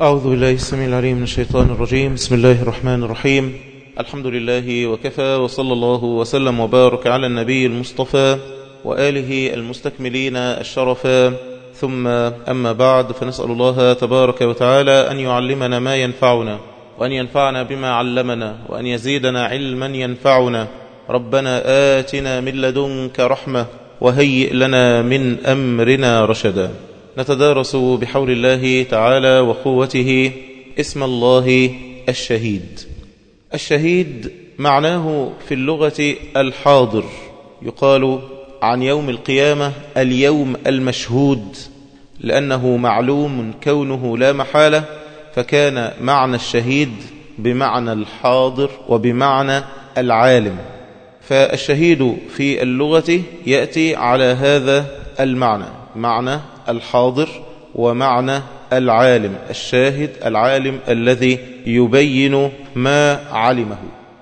أعوذ بالله السميع العليم من الشيطان الرجيم. بسم الله الرحمن الرحيم. الحمد لله وكفى وصلى الله وسلم وبارك على النبي المصطفى وآله المستكملين الشرفا ثم أما بعد فنسأل الله تبارك وتعالى أن يعلمنا ما ينفعنا وأن ينفعنا بما علمنا وأن يزيدنا علما ينفعنا. ربنا آتنا من لدنك رحمة وهيئ لنا من أمرنا رشدا. نتدارس بحول الله تعالى وقوته اسم الله الشهيد. الشهيد معناه في اللغة الحاضر يقال عن يوم القيامة اليوم المشهود لأنه معلوم كونه لا محالة فكان معنى الشهيد بمعنى الحاضر وبمعنى العالم. فالشهيد في اللغة يأتي على هذا المعنى معنى الحاضر ومعنى العالم الشاهد العالم الذي يبين ما علمه.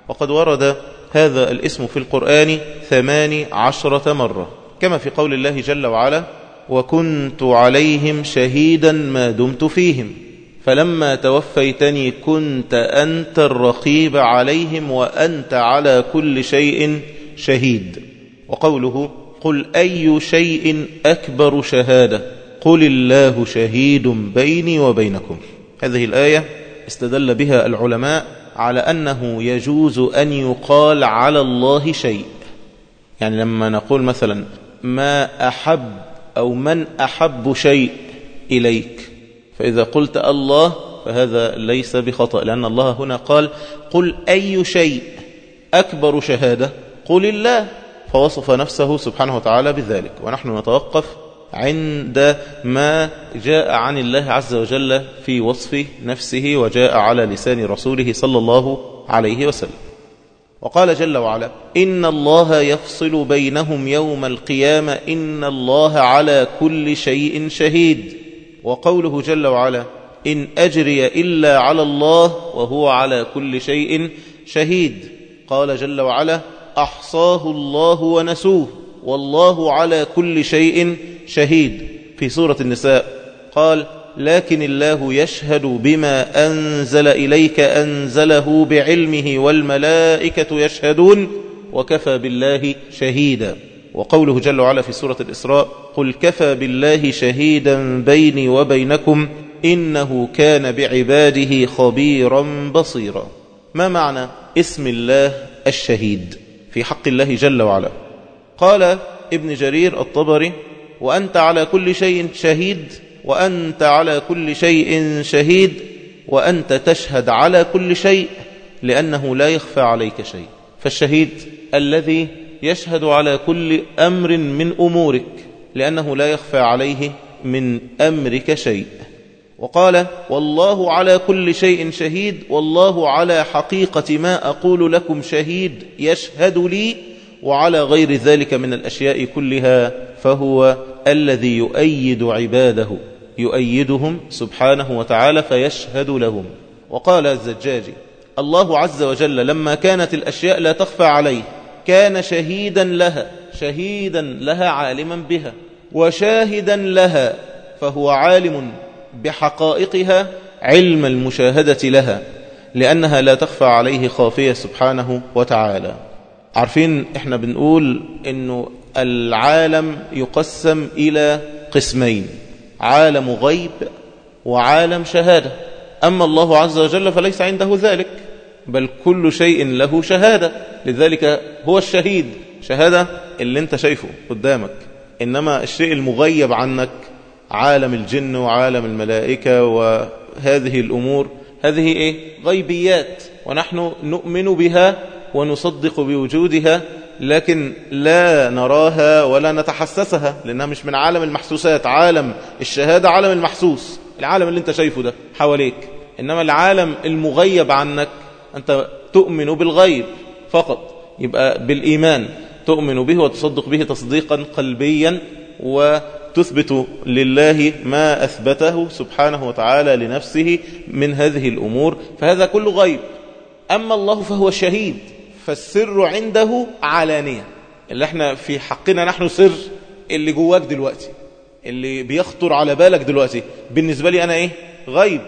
وقد ورد هذا الاسم في القرآن ثمان عشرة مرة كما في قول الله جل وعلا وكنت عليهم شهيدا ما دمت فيهم فلما توفيتني كنت أنت الرقيب عليهم وأنت على كل شيء شهيد وقوله قل أي شيء أكبر شهادة قل الله شهيد بيني وبينكم. هذه الآية استدل بها العلماء على أنه يجوز أن يقال على الله شيء. يعني لما نقول مثلا ما أحب أو من أحب شيء إليك فإذا قلت الله فهذا ليس بخطأ لأن الله هنا قال قل أي شيء أكبر شهادة؟ قل الله. فوصف نفسه سبحانه وتعالى بذلك. ونحن نتوقف عند ما جاء عن الله عز وجل في وصف نفسه وجاء على لسان رسوله صلى الله عليه وسلم. وقال جل وعلا إن الله يفصل بينهم يوم القيامة إن الله على كل شيء شهيد. وقوله جل وعلا إن أجري إلا على الله وهو على كل شيء شهيد. قال جل وعلا أحصاه الله ونسوه. والله على كل شيء شهيد. في سورة النساء قال لكن الله يشهد بما أنزل إليك أنزله بعلمه والملائكة يشهدون وكفى بالله شهيدا. وقوله جل وعلا في سورة الإسراء قل كفى بالله شهيدا بيني وبينكم إنه كان بعباده خبيرا بصيرا. ما معنى اسم الله الشهيد؟ في حق الله جل وعلا. قال ابن جرير الطبري وأنت على كل شيء شهيد وأنت على كل شيء شهيد وأنت تشهد على كل شيء لأنه لا يخفى عليك شيء. فالشهيد الذي يشهد على كل أمر من أمورك لأنه لا يخفى عليه من أمرك شيء. وقال والله على كل شيء شهيد والله على حقيقة ما أقول لكم شهيد يشهد لي وعلى غير ذلك من الأشياء كلها فهو الذي يؤيد عباده يؤيدهم سبحانه وتعالى فيشهد لهم. وقال الزجاجي الله عز وجل لما كانت الأشياء لا تخفى عليه كان شهيدا لها شهيدا لها عالما بها وشاهدا لها فهو عالم بحقائقها علم المشاهدة لها لأنها لا تخفى عليه خافية سبحانه وتعالى. عارفين إحنا بنقول إنه العالم يقسم إلى قسمين عالم غيب وعالم شهادة. أما الله عز وجل فليس عنده ذلك بل كل شيء له شهادة. لذلك هو الشهيد. شهادة اللي أنت شايفه قدامك. إنما الشيء المغيب عنك عالم الجن وعالم الملائكة وهذه الأمور. هذه إيه؟ غيبيات. ونحن نؤمن بها ونصدق بوجودها لكن لا نراها ولا نتحسسها لأنها مش من عالم المحسوسات عالم الشهادة عالم المحسوس. العالم اللي أنت شايفه ده حواليك. إنما العالم المغيب عنك أنت تؤمن بالغيب فقط. يبقى بالإيمان تؤمن به وتصدق به تصديقا قلبيا وتثبت لله ما أثبته سبحانه وتعالى لنفسه من هذه الأمور فهذا كله غيب. أما الله فهو الشهيد فالسر عنده علانية. اللي إحنا في حقنا نحن سر اللي جواك دلوقتي اللي بيخطر على بالك دلوقتي. بالنسبة لي أنا إيه؟ غيب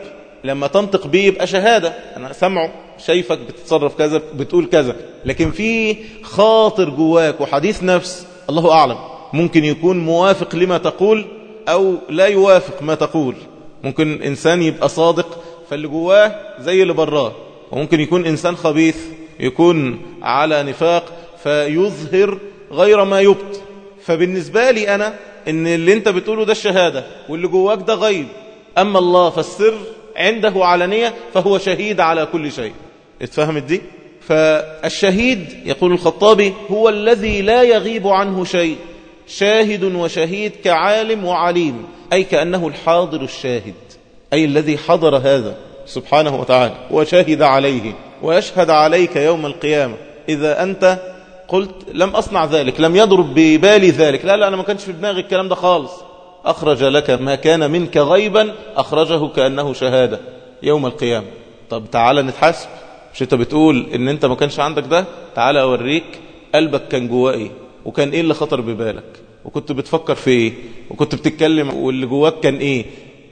لما تنطق بيه يبقى شهادة. أنا سمعه شايفك بتتصرف كذا بتقول كذا. لكن في خاطر جواك وحديث نفس الله أعلم ممكن يكون موافق لما تقول أو لا يوافق ما تقول. ممكن إنسان يبقى صادق فاللي جواه زي اللي براه. وممكن يكون إنسان خبيث يكون على نفاق فيظهر غير ما يبط فبالنسبة لي أنا إن اللي أنت بتقوله ده الشهادة واللي جواك ده غيب. أما الله فالسر عنده علانية فهو شهيد على كل شيء. اتفهمت دي؟ فالشهيد يقول الخطابي هو الذي لا يغيب عنه شيء. شاهد وشهيد كعالم وعليم أي كأنه الحاضر الشاهد أي الذي حضر هذا سبحانه وتعالى وشهد عليه. ويشهد عليك يوم القيامة. إذا أنت قلت لم أصنع ذلك لم يضرب ببالي ذلك. لا لا أنا ما كانش في دماغي الكلام ده خالص. أخرج لك ما كان منك غيبا أخرجه كأنه شهادة يوم القيامة. طب تعالى نتحاسب. مش أنت بتقول إن أنت ما كانش عندك ده؟ تعالى أوريك قلبك كان جواه إيه وكان إيه اللي خطر ببالك وكنت بتفكر في إيه وكنت بتتكلم واللي جواك كان إيه.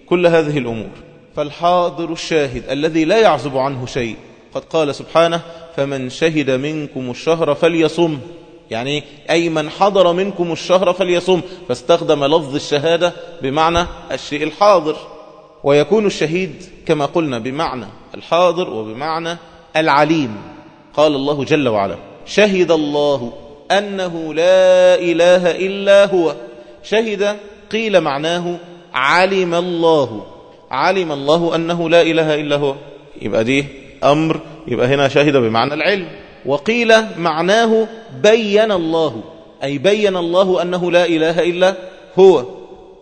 كل هذه الأمور. فالحاضر الشاهد الذي لا يعزب عنه شيء قد قال سبحانه فمن شهد منكم الشهر فليصم. يعني أي من حضر منكم الشهر فليصم. فاستخدم لفظ الشهادة بمعنى الشيء الحاضر. ويكون الشهيد كما قلنا بمعنى الحاضر وبمعنى العليم. قال الله جل وعلا شهد الله أنه لا إله إلا هو. شهد قيل معناه علم الله. علم الله أنه لا إله إلا هو. يبقى دي أمر يبقى هنا شهد بمعنى العلم. وقيل معناه بين الله أي بين الله أنه لا إله إلا هو.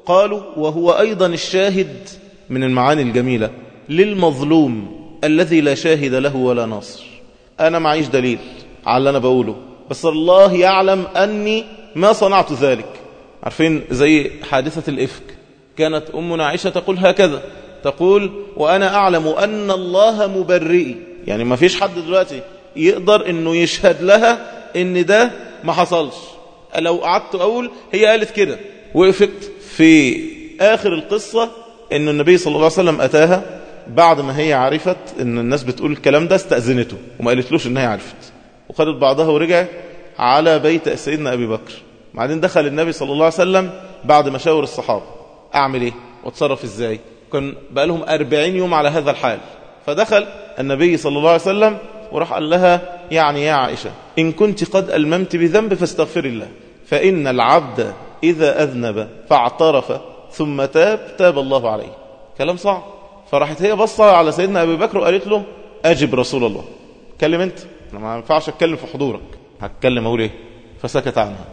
قالوا وهو أيضا الشاهد من المعاني الجميلة. للمظلوم الذي لا شاهد له ولا ناصر. أنا معيش دليل على اللي أنا بقوله. بس الله يعلم أني ما صنعت ذلك. عارفين زي حادثة الإفك. كانت أمنا عائشة تقول هكذا. تقول وأنا أعلم أن الله مبرئي يعني ما فيش حد دلوقتي يقدر أنه يشهد لها أن ده ما حصلش. لو قعدت أقول هي قالت كده. وقفت في آخر القصة أن النبي صلى الله عليه وسلم أتاها بعد ما هي عرفت أن الناس بتقول الكلام ده استأذنته وما قالتلوش أنها عرفت. وخدت بعضها ورجعت على بيت سيدنا أبي بكر. بعدين دخل النبي صلى الله عليه وسلم بعد ما شاور الصحابة. أعمل إيه؟ وأتصرف إزاي؟ كان بقى لهم أربعين يوم على هذا الحال. فدخل النبي صلى الله عليه وسلم وراح قال لها يعني يا عائشة إن كنت قد ألممت بذنب فاستغفر الله فإن العبد إذا أذنب فاعترف ثم تاب تاب الله عليه. كلام صعب. فراحت هي بصة على سيدنا أبي بكر وقالت له أجب رسول الله. كلم أنت؟ أنا ما ينفعش أتكلم في حضورك. هتكلم أقول إيه؟ فسكت عنها.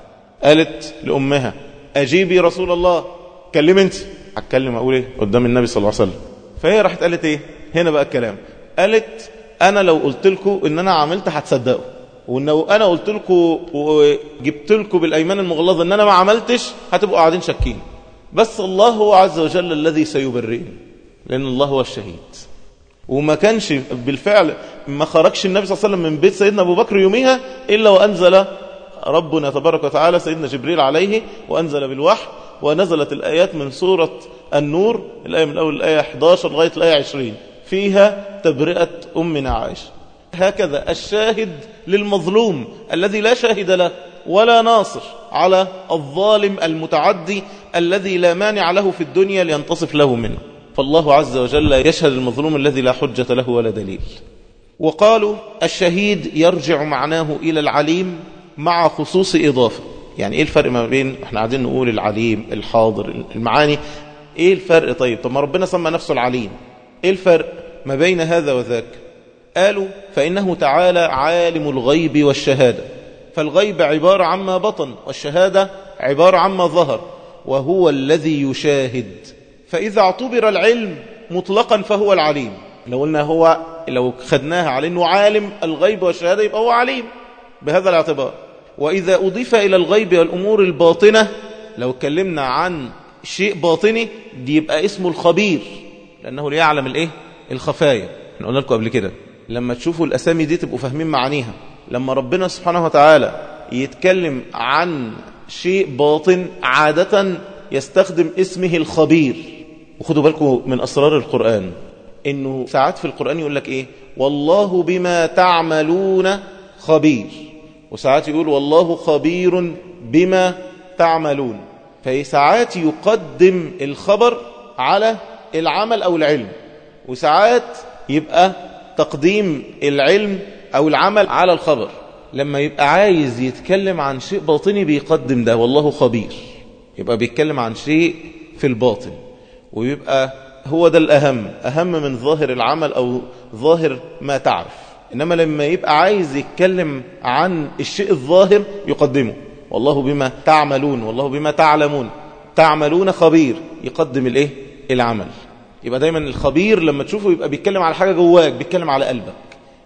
قالت لأمها أجيبي رسول الله. كلم أنت؟ هتكلم أقول إيه؟ قدام النبي صلى الله عليه وسلم. فهي راحت قالت إيه؟ هنا بقى الكلام. قالت أنا لو قلت لكم إن أنا عملت هتصدقوا. وإن أنا قلت لكم وجبت لكم بالأيمان المغلظة إن أنا ما عملتش هتبقوا قاعدين شاكين. بس الله هو عز وجل الذي سيبرئني لأن الله هو الشهيد. وما كانش بالفعل ما خرجش النبي صلى الله عليه وسلم من بيت سيدنا أبو بكر يوميها إلا وأنزل ربنا تبارك وتعالى سيدنا جبريل عليه وأنزل بالوحي ونزلت الآيات من سورة النور الآية من أول الآية 11 لغاية الآية 20 فيها تبرئة أمنا عائشة. هكذا الشاهد للمظلوم الذي لا شاهد له ولا ناصر على الظالم المتعدي الذي لا مانع له في الدنيا لينتصف له منه. فالله عز وجل يشهد المظلوم الذي لا حجة له ولا دليل. وقالوا الشهيد يرجع معناه إلى العليم مع خصوص إضافة. يعني إيه الفرق ما بين إحنا قاعدين نقول العليم الحاضر المعاني؟ إيه الفرق طيب؟ طب ما ربنا سمى نفسه العليم. إيه الفرق ما بين هذا وذاك؟ قالوا فإنه تعالى عالم الغيب والشهادة. فالغيب عبارة عما بطن والشهادة عبارة عما ظهر وهو الذي يشاهد. فإذا اعتبر العلم مطلقا فهو العليم. لو قلنا هو لو خدناها على أنه عالم الغيب والشهادة يبقى هو عليم. بهذا الاعتبار. وإذا أضيف إلى الغيب والأمور الباطنة لو اتكلمنا عن شيء باطني دي يبقى اسمه الخبير لأنه ليعلم الإيه؟ الخفايا. إحنا قلنا لكم قبل كده لما تشوفوا الأسامي دي تبقوا فاهمين معانيها. لما ربنا سبحانه وتعالى يتكلم عن شيء باطن عادة يستخدم اسمه الخبير. وخدوا بالكم من أسرار القرآن. إنه ساعات في القرآن يقول لك إيه؟ والله بما تعملون خبير. وساعات يقول والله خبير بما تعملون. فساعات يقدم الخبر على العمل أو العلم وساعات يبقى تقديم العلم أو العمل على الخبر. لما يبقى عايز يتكلم عن شيء باطني بيقدم ده والله خبير. يبقى بيتكلم عن شيء في الباطن ويبقى هو ده الأهم أهم من ظاهر العمل أو ظاهر ما تعرف. إنما لما يبقى عايز يتكلم عن الشيء الظاهر يقدمه. والله بما تعملون والله بما تعلمون. تعملون خبير يقدم الإيه؟ العمل. يبقى دايما الخبير لما تشوفه يبقى بيتكلم على حاجة جواك بيتكلم على قلبك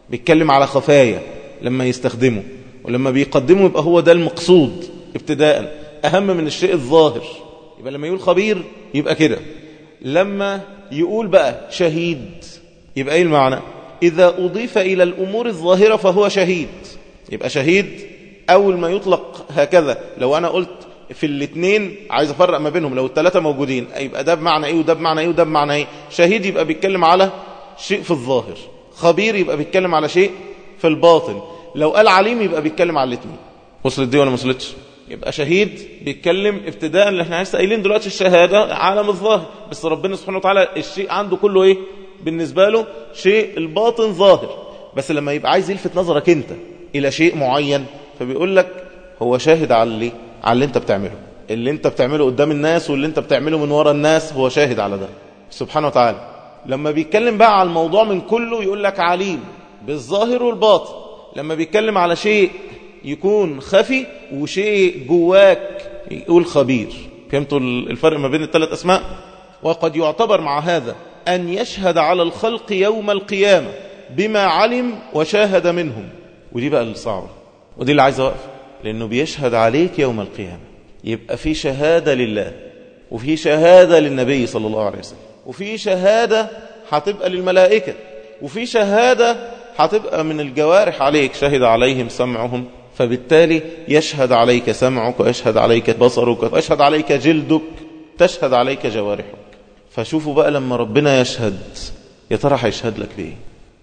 بيتكلم على خفايا لما يستخدمه. ولما بيقدمه يبقى هو ده المقصود ابتداء أهم من الشيء الظاهر. يبقى لما يقول خبير يبقى كده. لما يقول بقى شهيد يبقى إيه المعنى؟ إذا أضيف إلى الأمور الظاهرة فهو شهيد. يبقى شهيد أول ما يطلق هكذا. لو أنا قلت في الاثنين عايز أفرق ما بينهم لو الثلاثة موجودين يبقى ده بمعنى إيه وده بمعنى إيه وده بمعنى إيه؟ شهيد يبقى بيتكلم على شيء في الظاهر. خبير يبقى بيتكلم على شيء في الباطن. لو قال عليم يبقى بيتكلم على الاثنين وصلت دي ولا ما وصلتش؟ يبقى شهيد بيتكلم ابتداء اللي إحنا لسه قايلين دلوقتي الشهادة عالم الظاهر. بس ربنا سبحانه وتعالى الشيء عنده كله إيه؟ بالنسبة له شيء الباطن ظاهر. بس لما يبقى عايز يلفت نظرك انت إلى شيء معين فبيقول لك هو شاهد على اللي على اللي انت بتعمله. اللي انت بتعمله قدام الناس واللي انت بتعمله من ورا الناس هو شاهد على ده. سبحانه وتعالى. لما بيتكلم بقى على الموضوع من كله يقول لك عليم بالظاهر والباطن. لما بيتكلم على شيء يكون خفي وشيء جواك يقول خبير. فهمتوا الفرق ما بين الثلاث أسماء؟ وقد يعتبر مع هذا أن يشهد على الخلق يوم القيامة بما علم وشاهد منهم. ودي بقى الصعبة ودي اللي عايز أوقف لأنه بيشهد عليك يوم القيامة. يبقى في شهادة لله وفي شهادة للنبي صلى الله عليه وسلم وفي شهادة هتبقى للملائكة وفي شهادة هتبقى من الجوارح عليك شهد عليهم سمعهم فبالتالي يشهد عليك سمعك ويشهد عليك بصرك ويشهد عليك جلدك تشهد عليك جوارحك. فشوفوا بقى لما ربنا يشهد. يا ترى هيشهد لك بإيه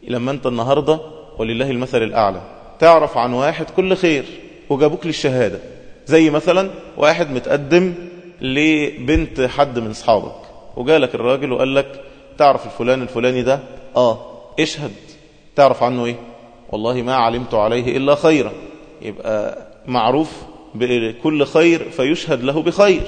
لما أنت النهاردة ولله المثل الأعلى. تعرف عن واحد كل خير وجابوك للشهادة. زي مثلا واحد متقدم لبنت حد من أصحابك. وجالك الراجل وقال لك تعرف الفلان الفلاني ده؟ آه. اشهد. تعرف عنه إيه؟ والله ما علمت عليه إلا خيرا. يبقى معروف بكل خير فيشهد له بخير.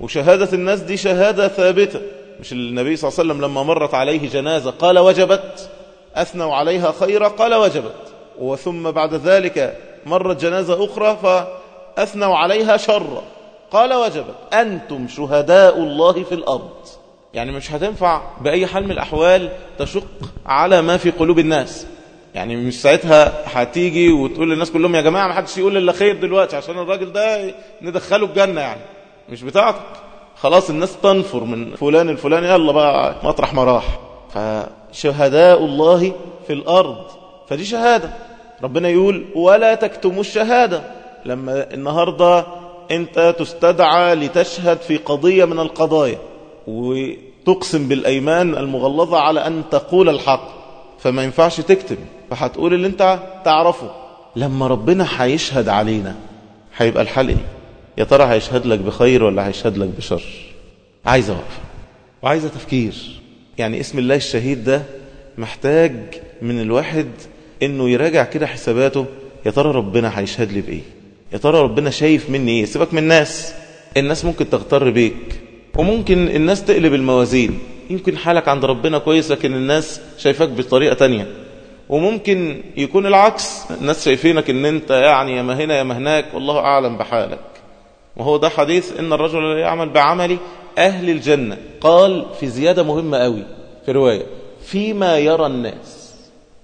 وشهادة الناس دي شهادة ثابتة. مش النبي صلى الله عليه وسلم لما مرت عليه جنازة قال وجبت أثنوا عليها خيرا قال وجبت. وثم بعد ذلك مرت جنازة أخرى فأثنوا عليها شرا قال وجبت. أنتم شهداء الله في الأرض. يعني مش هتنفع بأي حال من الأحوال تشق على ما في قلوب الناس. يعني مش ساعتها هتيجي وتقول للناس كلهم يا جماعة ما حدش يقول إلا خير دلوقتي عشان الراجل ده ندخله الجنة يعني. مش بتاعتك. خلاص الناس تنفر من فلان الفلاني يلا بقى مطرح ما راح. فشهداء الله في الأرض. فدي شهادة. ربنا يقول ولا تكتموا الشهادة. لما النهاردة أنت تستدعى لتشهد في قضية من القضايا وتقسم بالأيمان المغلظة على أن تقول الحق. فما ينفعش تكتب فهتقول اللي أنت تعرفه. لما ربنا هيشهد علينا هيبقى الحل إيه؟ يا ترى هيشهد لك بخير ولا هيشهد لك بشر؟ عايزة وقفة وعايزة تفكير. يعني اسم الله الشهيد ده محتاج من الواحد إنه يراجع كده حساباته يا ترى ربنا هيشهد لي بإيه؟ يا ترى ربنا شايف مني إيه؟ سيبك من الناس. الناس ممكن تغتر بيك وممكن الناس تقلب الموازين. يمكن حالك عند ربنا كويس لكن الناس شايفاك بطريقة تانية. وممكن يكون العكس الناس شايفينك إن أنت يعني يا ما هنا يا ما هناك والله أعلم بحالك. وهو ده حديث إن الرجل لا يعمل بعمل أهل الجنة. قال في زيادة مهمة قوي في رواية فيما يرى الناس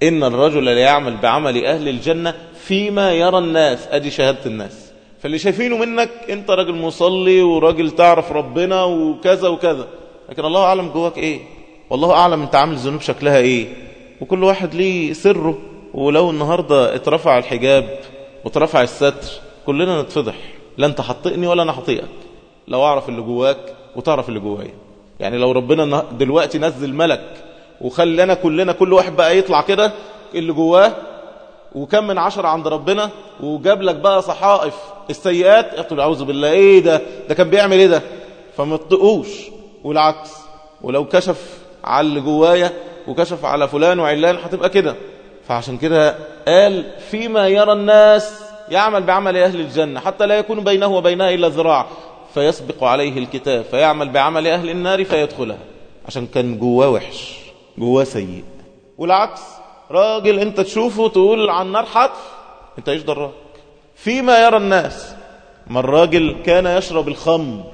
إن الرجل لا يعمل بعمل أهل الجنة فيما يرى الناس. أدي شهادة الناس. فاللي شايفينه منك أنت راجل مصلي وراجل تعرف ربنا وكذا وكذا. لكن الله أعلم جواك إيه؟ والله أعلم أنت عامل ذنوب شكلها إيه. وكل واحد ليه سره. ولو النهاردة اترفع الحجاب واترفع الستر كلنا نتفضح. لا انت حطئني ولا أنا هطيئك لو أعرف اللي جواك وتعرف اللي جوايا. يعني لو ربنا دلوقتي نزل ملك وخلينا كلنا كل واحد بقى يطلع كده اللي جواه وكم من عشرة عند ربنا وجاب لك بقى صحائف السيئات يقول أعوذ بالله إيه ده؟ ده كان بيعمل إيه ده؟ فما تطقوش والعكس ولو كشف على اللي جوايا وكشف على فلان وعلان هتبقى كده. فعشان كده قال فيما يرى الناس يعمل بعمل أهل الجنة حتى لا يكون بينه وبينها إلا ذراع فيسبق عليه الكتاب فيعمل بعمل أهل النار فيدخلها. عشان كان جواه وحش جواه سيء. والعكس راجل أنت تشوفه تقول عن النار حتف أنت إيش دراك؟ فيما يرى الناس ما الراجل كان يشرب الخمر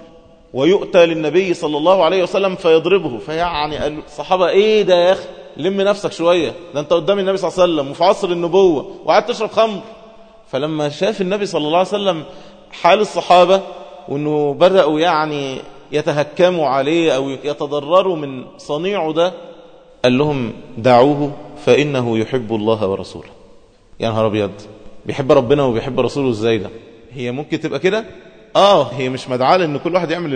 ويؤتى للنبي صلى الله عليه وسلم فيضربه. فيعني قال الصحابة إيه ده يا أخي؟ لم نفسك شوية ده أنت قدام النبي صلى الله عليه وسلم وفي عصر النبوة وقعدت تشرب خمر. فلما شاف النبي صلى الله عليه وسلم حال الصحابة وإنه بدأوا يعني يتهكموا عليه أو يتضرروا من صنيعه ده قال لهم دعوه فإنه يحب الله ورسوله. يا نهار أبيض! بيحب ربنا وبيحب رسوله إزاي ده؟ هي ممكن تبقى كده؟ آه هي مش مدعاة ان كل واحد يعمل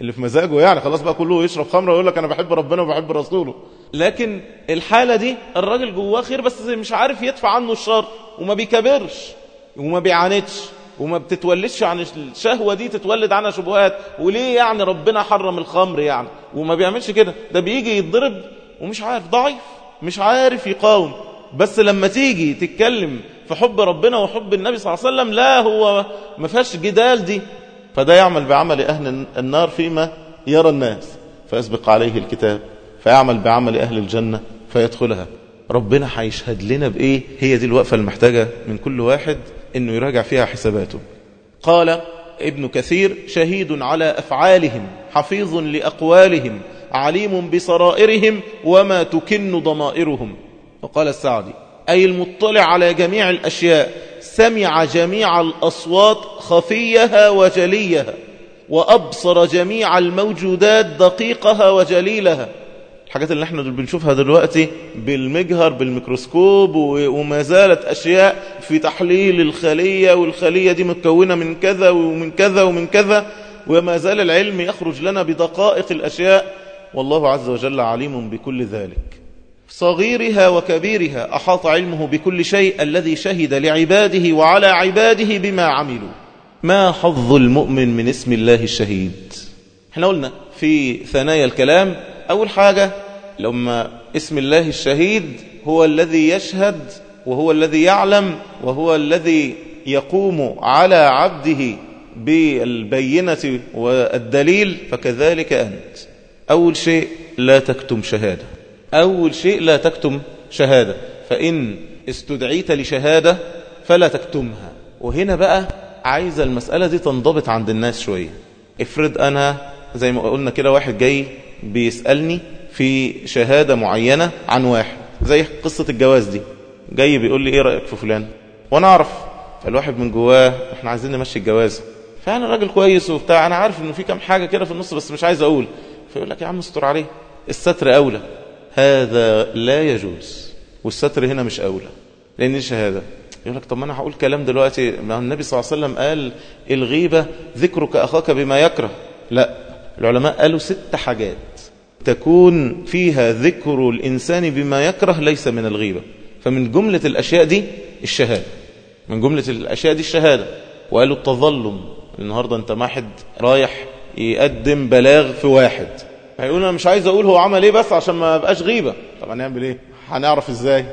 اللي في مزاجه يعني خلاص بقى كله يشرب خمرة ويقول لك أنا بحب ربنا وبحب رسوله. لكن الحالة دي الراجل جواه خير بس مش عارف يدفع عنه الشر. وما بيكبرش وما بيعاندش وما بتتولدش عن الشهوة دي تتولد عنها شبهات. وليه يعني ربنا حرم الخمر يعني؟ وما بيعملش كده. ده بيجي يتضرب ومش عارف ضعيف مش عارف يقاوم. بس لما تيجي تتكلم في حب ربنا وحب النبي صلى الله عليه وسلم لا هو ما فيهاش جدال دي. فده يعمل بعمل أهل النار فيما يرى الناس. فيسبق عليه الكتاب فيعمل بعمل أهل الجنة فيدخلها. ربنا هيشهد لنا بإيه؟ هي دي الوقفة المحتاجة من كل واحد إنه يراجع فيها حساباته. قال ابن كثير شهيد على أفعالهم حفيظ لأقوالهم عليم بسرائرهم وما تكن ضمائرهم. وقال السعدي أي المطلع على جميع الأشياء سمع جميع الأصوات خفيها وجليها وأبصر جميع الموجودات دقيقها وجليلها. الحاجات اللي إحنا بنشوفها دلوقتي بالمجهر بالميكروسكوب وما زالت أشياء في تحليل الخلية والخلية دي متكونة من كذا ومن كذا ومن كذا وما زال العلم يخرج لنا بدقائق الأشياء. والله عز وجل عليم بكل ذلك. صغيرها وكبيرها أحاط علمه بكل شيء الذي شهد لعباده وعلى عباده بما عملوا. ما حظ المؤمن من اسم الله الشهيد؟ إحنا قلنا في ثنايا الكلام أول حاجة لما اسم الله الشهيد هو الذي يشهد وهو الذي يعلم وهو الذي يقوم على عبده بالبينة والدليل فكذلك أنت. أول شيء لا تكتم شهادة. أول شيء لا تكتم شهادة. فإن استدعيت لشهادة فلا تكتمها. وهنا بقى عايزة المسألة دي تنضبط عند الناس شوية. افرض أنا زي ما قلنا كده واحد جاي بيسألني في شهادة معينة عن واحد زي قصة الجواز دي. جاي بيقول لي إيه رأيك في فلان؟ وأنا أعرف فالواحد من جواه إحنا عايزين نمشي الجواز. فأنا راجل كويس وبتاع أنا عارف إنه في كام حاجة كده في النص بس مش عايز أقول. فيقول لك يا عم استر عليه الستر أولى. هذا لا يجوز والستر هنا مش أولى. لأن دي شهادة. يقول لك طب ما أنا هقول كلام دلوقتي. ما النبي صلى الله عليه وسلم قال الغيبة ذكرك أخاك بما يكره. لا العلماء قالوا ست حاجات. تكون فيها ذكر الإنسان بما يكره ليس من الغيبة. فمن جملة الأشياء دي الشهادة. من جملة الأشياء دي الشهادة. وقالوا التظلم. النهاردة انت واحد رايح يقدم بلاغ في واحد. هيقول أنا مش عايز أقول هو عمل إيه بس عشان ما بقاش غيبة. طب هنعمل إيه؟ هنعرف إزاي؟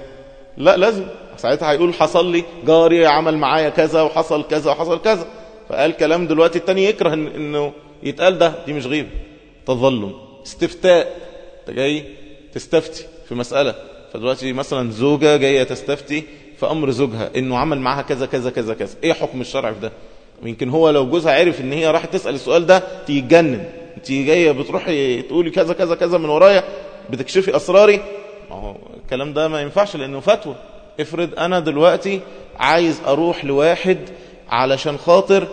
لا لازم. ساعتها هيقول حصل لي جاري عمل معايا كذا وحصل كذا وحصل كذا. فقال كلام دلوقتي التاني يكره إنه يتقال ده. دي مش غيبة. تظلم. استفتاء. انت جاي تستفتي في مسألة. فدلوقتي مثلا زوجة جاية تستفتي في أمر زوجها إنه عمل معاها كذا كذا كذا كذا. إيه حكم الشرع في ده؟ يمكن هو لو جوزها عرف إن هي راح تسأل السؤال ده تيجنن انت جاية بتروحي تقولي كذا كذا كذا من ورايا بتكشفي أسراري. اهو الكلام ده ما ينفعش لأنه فتوى. افرض أنا دلوقتي عايز أروح لواحد علشان خاطر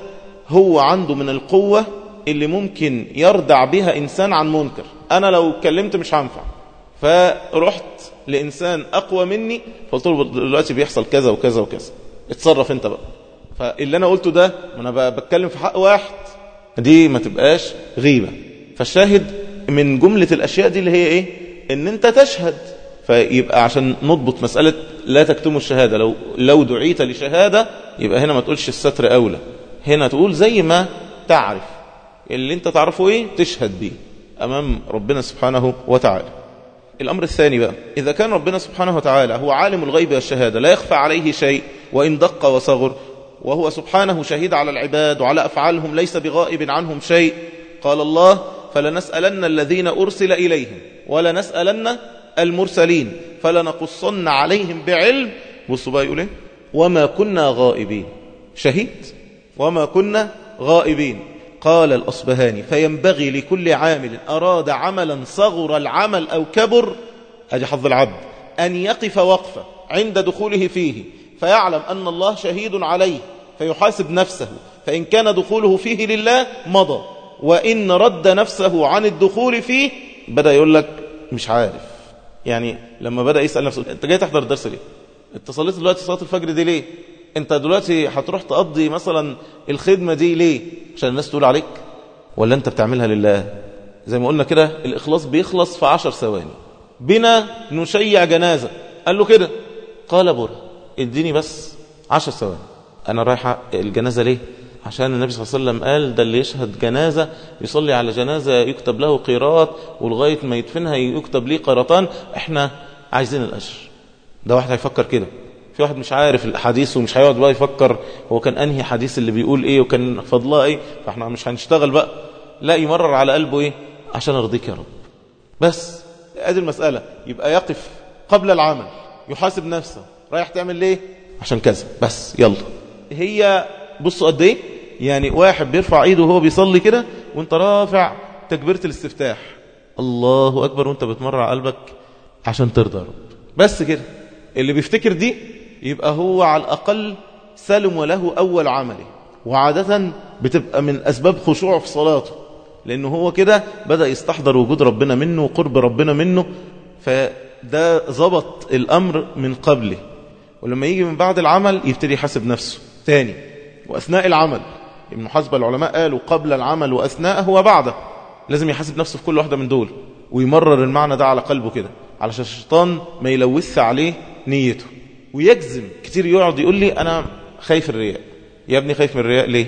هو عنده من القوة اللي ممكن يردع بها إنسان عن منكر. أنا لو اتكلمت مش هنفع. فرحت لإنسان أقوى مني فقلت له دلوقتي بيحصل كذا وكذا وكذا. اتصرف أنت بقى. فاللي أنا قلته ده أنا بتكلم في حق واحد. دي ما تبقاش غيبة. فالشاهد من جملة الأشياء دي اللي هي إيه؟ إن أنت تشهد. فيبقى عشان نضبط مسألة لا تكتموا الشهادة. لو, لو دعيت لشهادة يبقى هنا ما تقولش الستر أولى. هنا تقول زي ما تعرف. اللي انت تعرفه إيه؟ تشهد بيه أمام ربنا سبحانه وتعالى. الأمر الثاني بقى إذا كان ربنا سبحانه وتعالى هو عالم الغيب والشهادة لا يخفى عليه شيء وإن دق وصغر وهو سبحانه شهيد على العباد وعلى أفعالهم ليس بغائب عنهم شيء. قال الله فلنسألن الذين أرسل إليهم ولنسألن المرسلين فلنقصن عليهم بعلم. بصوا بقى يقول إيه؟ وما كنا غائبين. شهيد. وما كنا غائبين. قال الأصبهاني فينبغي لكل عامل أراد عملا صغر العمل أو كبر أجي حظ العبد أن يقف وقفة عند دخوله فيه فيعلم أن الله شهيد عليه فيحاسب نفسه فإن كان دخوله فيه لله مضى وإن رد نفسه عن الدخول فيه بدأ يقول لك مش عارف. يعني لما بدأ يسأل نفسه أنت جاي تحضر الدرس ليه؟ أنت صليت دلوقتي صلاة الفجر دي ليه؟ انت دلوقتي هتروح تقضي مثلا الخدمة دي ليه؟ عشان الناس تقول عليك. ولا انت بتعملها لله؟ زي ما قلنا كده الإخلاص بيخلص في عشر ثواني. بنا نشيع جنازة. قال له كده. قال بر اديني بس عشر ثواني. أنا رايح الجنازة ليه؟ عشان النبي صلى الله عليه وسلم قال ده اللي يشهد جنازة يصلي على جنازة يكتب له قيراط ولغاية ما يدفنها يكتب ليه قيراطان. إحنا عايزين الأجر. ده واحد هيفكر كده. في واحد مش عارف الحديث ومش هيقعد بقى يفكر هو كان أنهي حديث اللي بيقول إيه وكان فضلها إيه فإحنا مش هنشتغل بقى. لا يمرر على قلبه إيه؟ عشان أرضيك يا رب. بس ادي المسألة. يبقى يقف قبل العمل يحاسب نفسه. رايح تعمل ليه؟ عشان كذا. بس يلا. هي بصوا قد إيه؟ يعني واحد بيرفع إيده وهو بيصلي كده وأنت رافع تكبيرة الاستفتاح. الله أكبر وأنت بتمر على قلبك عشان ترضى يا رب. بس كده. اللي بيفتكر دي يبقى هو على الأقل سلم له أول عمله. وعادة بتبقى من أسباب خشوعه في صلاته. لأنه هو كده بدأ يستحضر وجود ربنا منه وقرب ربنا منه فده ضبط الأمر من قبله. ولما يجي من بعد العمل يبتدي يحاسب نفسه تاني. وأثناء العمل المحاسبة العلماء قالوا قبل العمل وأثناءه وبعده. لازم يحاسب نفسه في كل واحدة من دول ويمرر المعنى ده على قلبه كده علشان الشيطان ما يلوث عليه نيته. ويجزم. كتير يقعد يقول لي أنا خايف الرياء. يا ابني خايف من الرياء ليه؟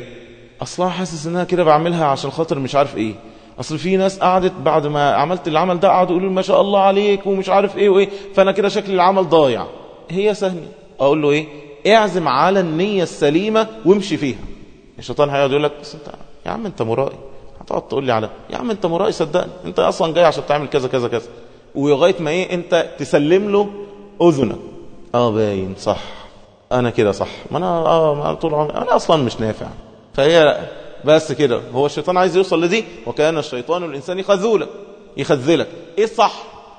أصلا حاسس أنها كده بعملها عشان خاطر مش عارف إيه. أصل في ناس قعدت بعد ما عملت العمل ده قعدوا يقولوا ما شاء الله عليك ومش عارف إيه وإيه. فأنا كده شكل العمل ضايع. هي سهلة. أقول له إيه؟ اعزم على النية السليمة وامشي فيها. الشيطان هيقعد يقول لك بس أنت يا عم أنت مرائي. هتقعد تقول لي على يا عم أنت مرائي صدقني. أنت أصلا جاي عشان تعمل كذا كذا كذا. ولغاية ما إيه؟ أنت تسلم له أذنك. آه باين صح. أنا كده صح. ما أنا آه طول عمري أنا أصلا مش نافع. فهي بس كده. هو الشيطان عايز يوصل لدي وكأن الشيطان الإنسان خذولا يخذلك. إيه الصح؟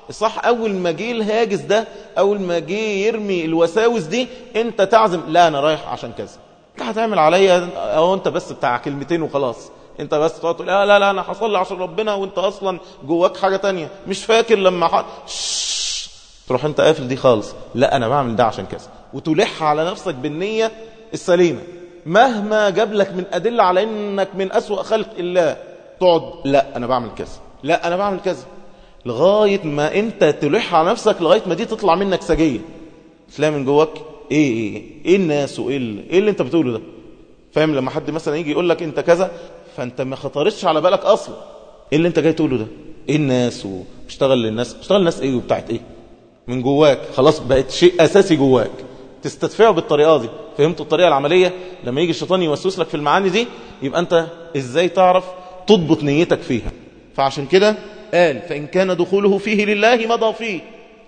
الصح أول ما جه الهاجس ده أول ما جه يرمي الوساوس دي أنت تعزم لا أنا رايح عشان كذا. أنت هتعمل عليا أو أنت بس بتاع كلمتين وخلاص. أنت بس تقعد تقول لا لا لا أنا هصلي عشان ربنا وأنت أصلا جواك حاجة تانية. مش فاكر لما ح... تروح انت قافل دي خالص. لا أنا بعمل ده عشان كذا. وتلح على نفسك بالنية السليمة. مهما جاب لك من أدلة على إنك من أسوأ خلق الله تقعد لا أنا بعمل كذا. لا أنا بعمل كذا. لغاية ما أنت تلح على نفسك لغاية ما دي تطلع منك سجية. تلاقي من جواك إيه إيه إيه الناس وإيه إيه اللي أنت بتقوله ده؟ فاهم؟ لما حد مثلا يجي يقول لك أنت كذا فأنت ما خطرتش على بالك أصلا. إيه اللي أنت جاي تقوله ده؟ إيه الناس وبشتغل للناس؟ بشتغل الناس إيه وبتاعت إيه؟ من جواك. خلاص بقت شيء أساسي جواك. تستدفعه بالطريقة دي. فهمت الطريقة العملية؟ لما يجي الشيطان يوسوس لك في المعاني دي يبقى أنت إزاي تعرف تضبط نيتك فيها؟ فعشان كده قال فإن كان دخوله فيه لله مضى فيه.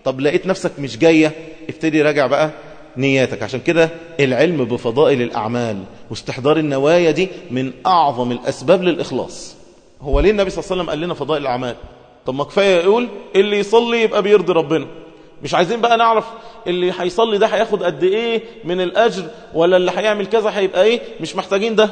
طب لقيت نفسك مش جاية ابتدي راجع بقى نياتك. عشان كده العلم بفضائل الأعمال واستحضار النوايا دي من أعظم الأسباب للإخلاص. هو ليه النبي صلى الله عليه وسلم قال لنا فضائل الأعمال؟ طب ما كفاية يقول اللي يصلي يبقى بيرضي ربنا. مش عايزين بقى نعرف اللي هيصلي ده هياخد قد إيه من الأجر ولا اللي هيعمل كذا هيبقى إيه؟ مش محتاجين ده.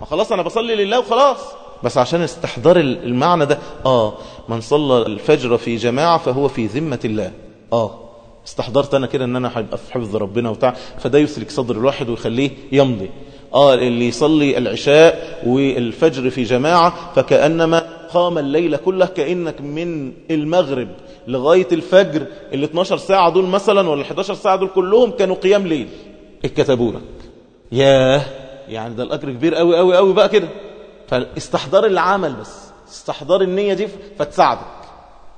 ما خلاص أنا بصلي لله وخلاص. بس عشان استحضار المعنى ده آه من صلى الفجر في جماعة فهو في ذمة الله. آه استحضرت أنا كده أن أنا هيبقى في حفظ ربنا وبتاع فده يسلك صدر الواحد ويخليه يمضي. آه اللي يصلي العشاء والفجر في جماعة فكأنما قام الليل كله كأنك من المغرب. لغاية الفجر ال 12 ساعة دول مثلا ولا ال 11 ساعة دول كلهم كانوا قيام ليل. اتكتبوا لك ياه! يعني ده الأجر كبير قوي قوي قوي بقى كده. فاستحضار العمل بس. استحضار النية دي فتساعدك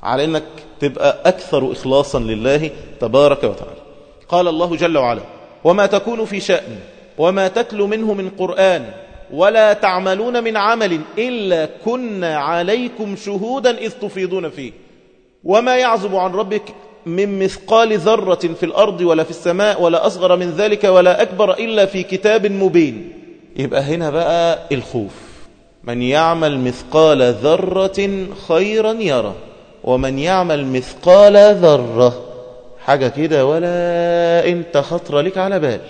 على إنك تبقى أكثر إخلاصا لله تبارك وتعالى. قال الله جل وعلا وما تكون في شأن وما تتلو منه من قرآن ولا تعملون من عمل إلا كنا عليكم شهودا إذ تفيضون فيه. وما يعزب عن ربك من مثقال ذرة في الأرض ولا في السماء ولا أصغر من ذلك ولا أكبر إلا في كتاب مبين. يبقى هنا بقى الخوف. من يعمل مثقال ذرة خيرا يرى ومن يعمل مثقال ذرة حاجة كده ولا أنت خطرة لك على بال.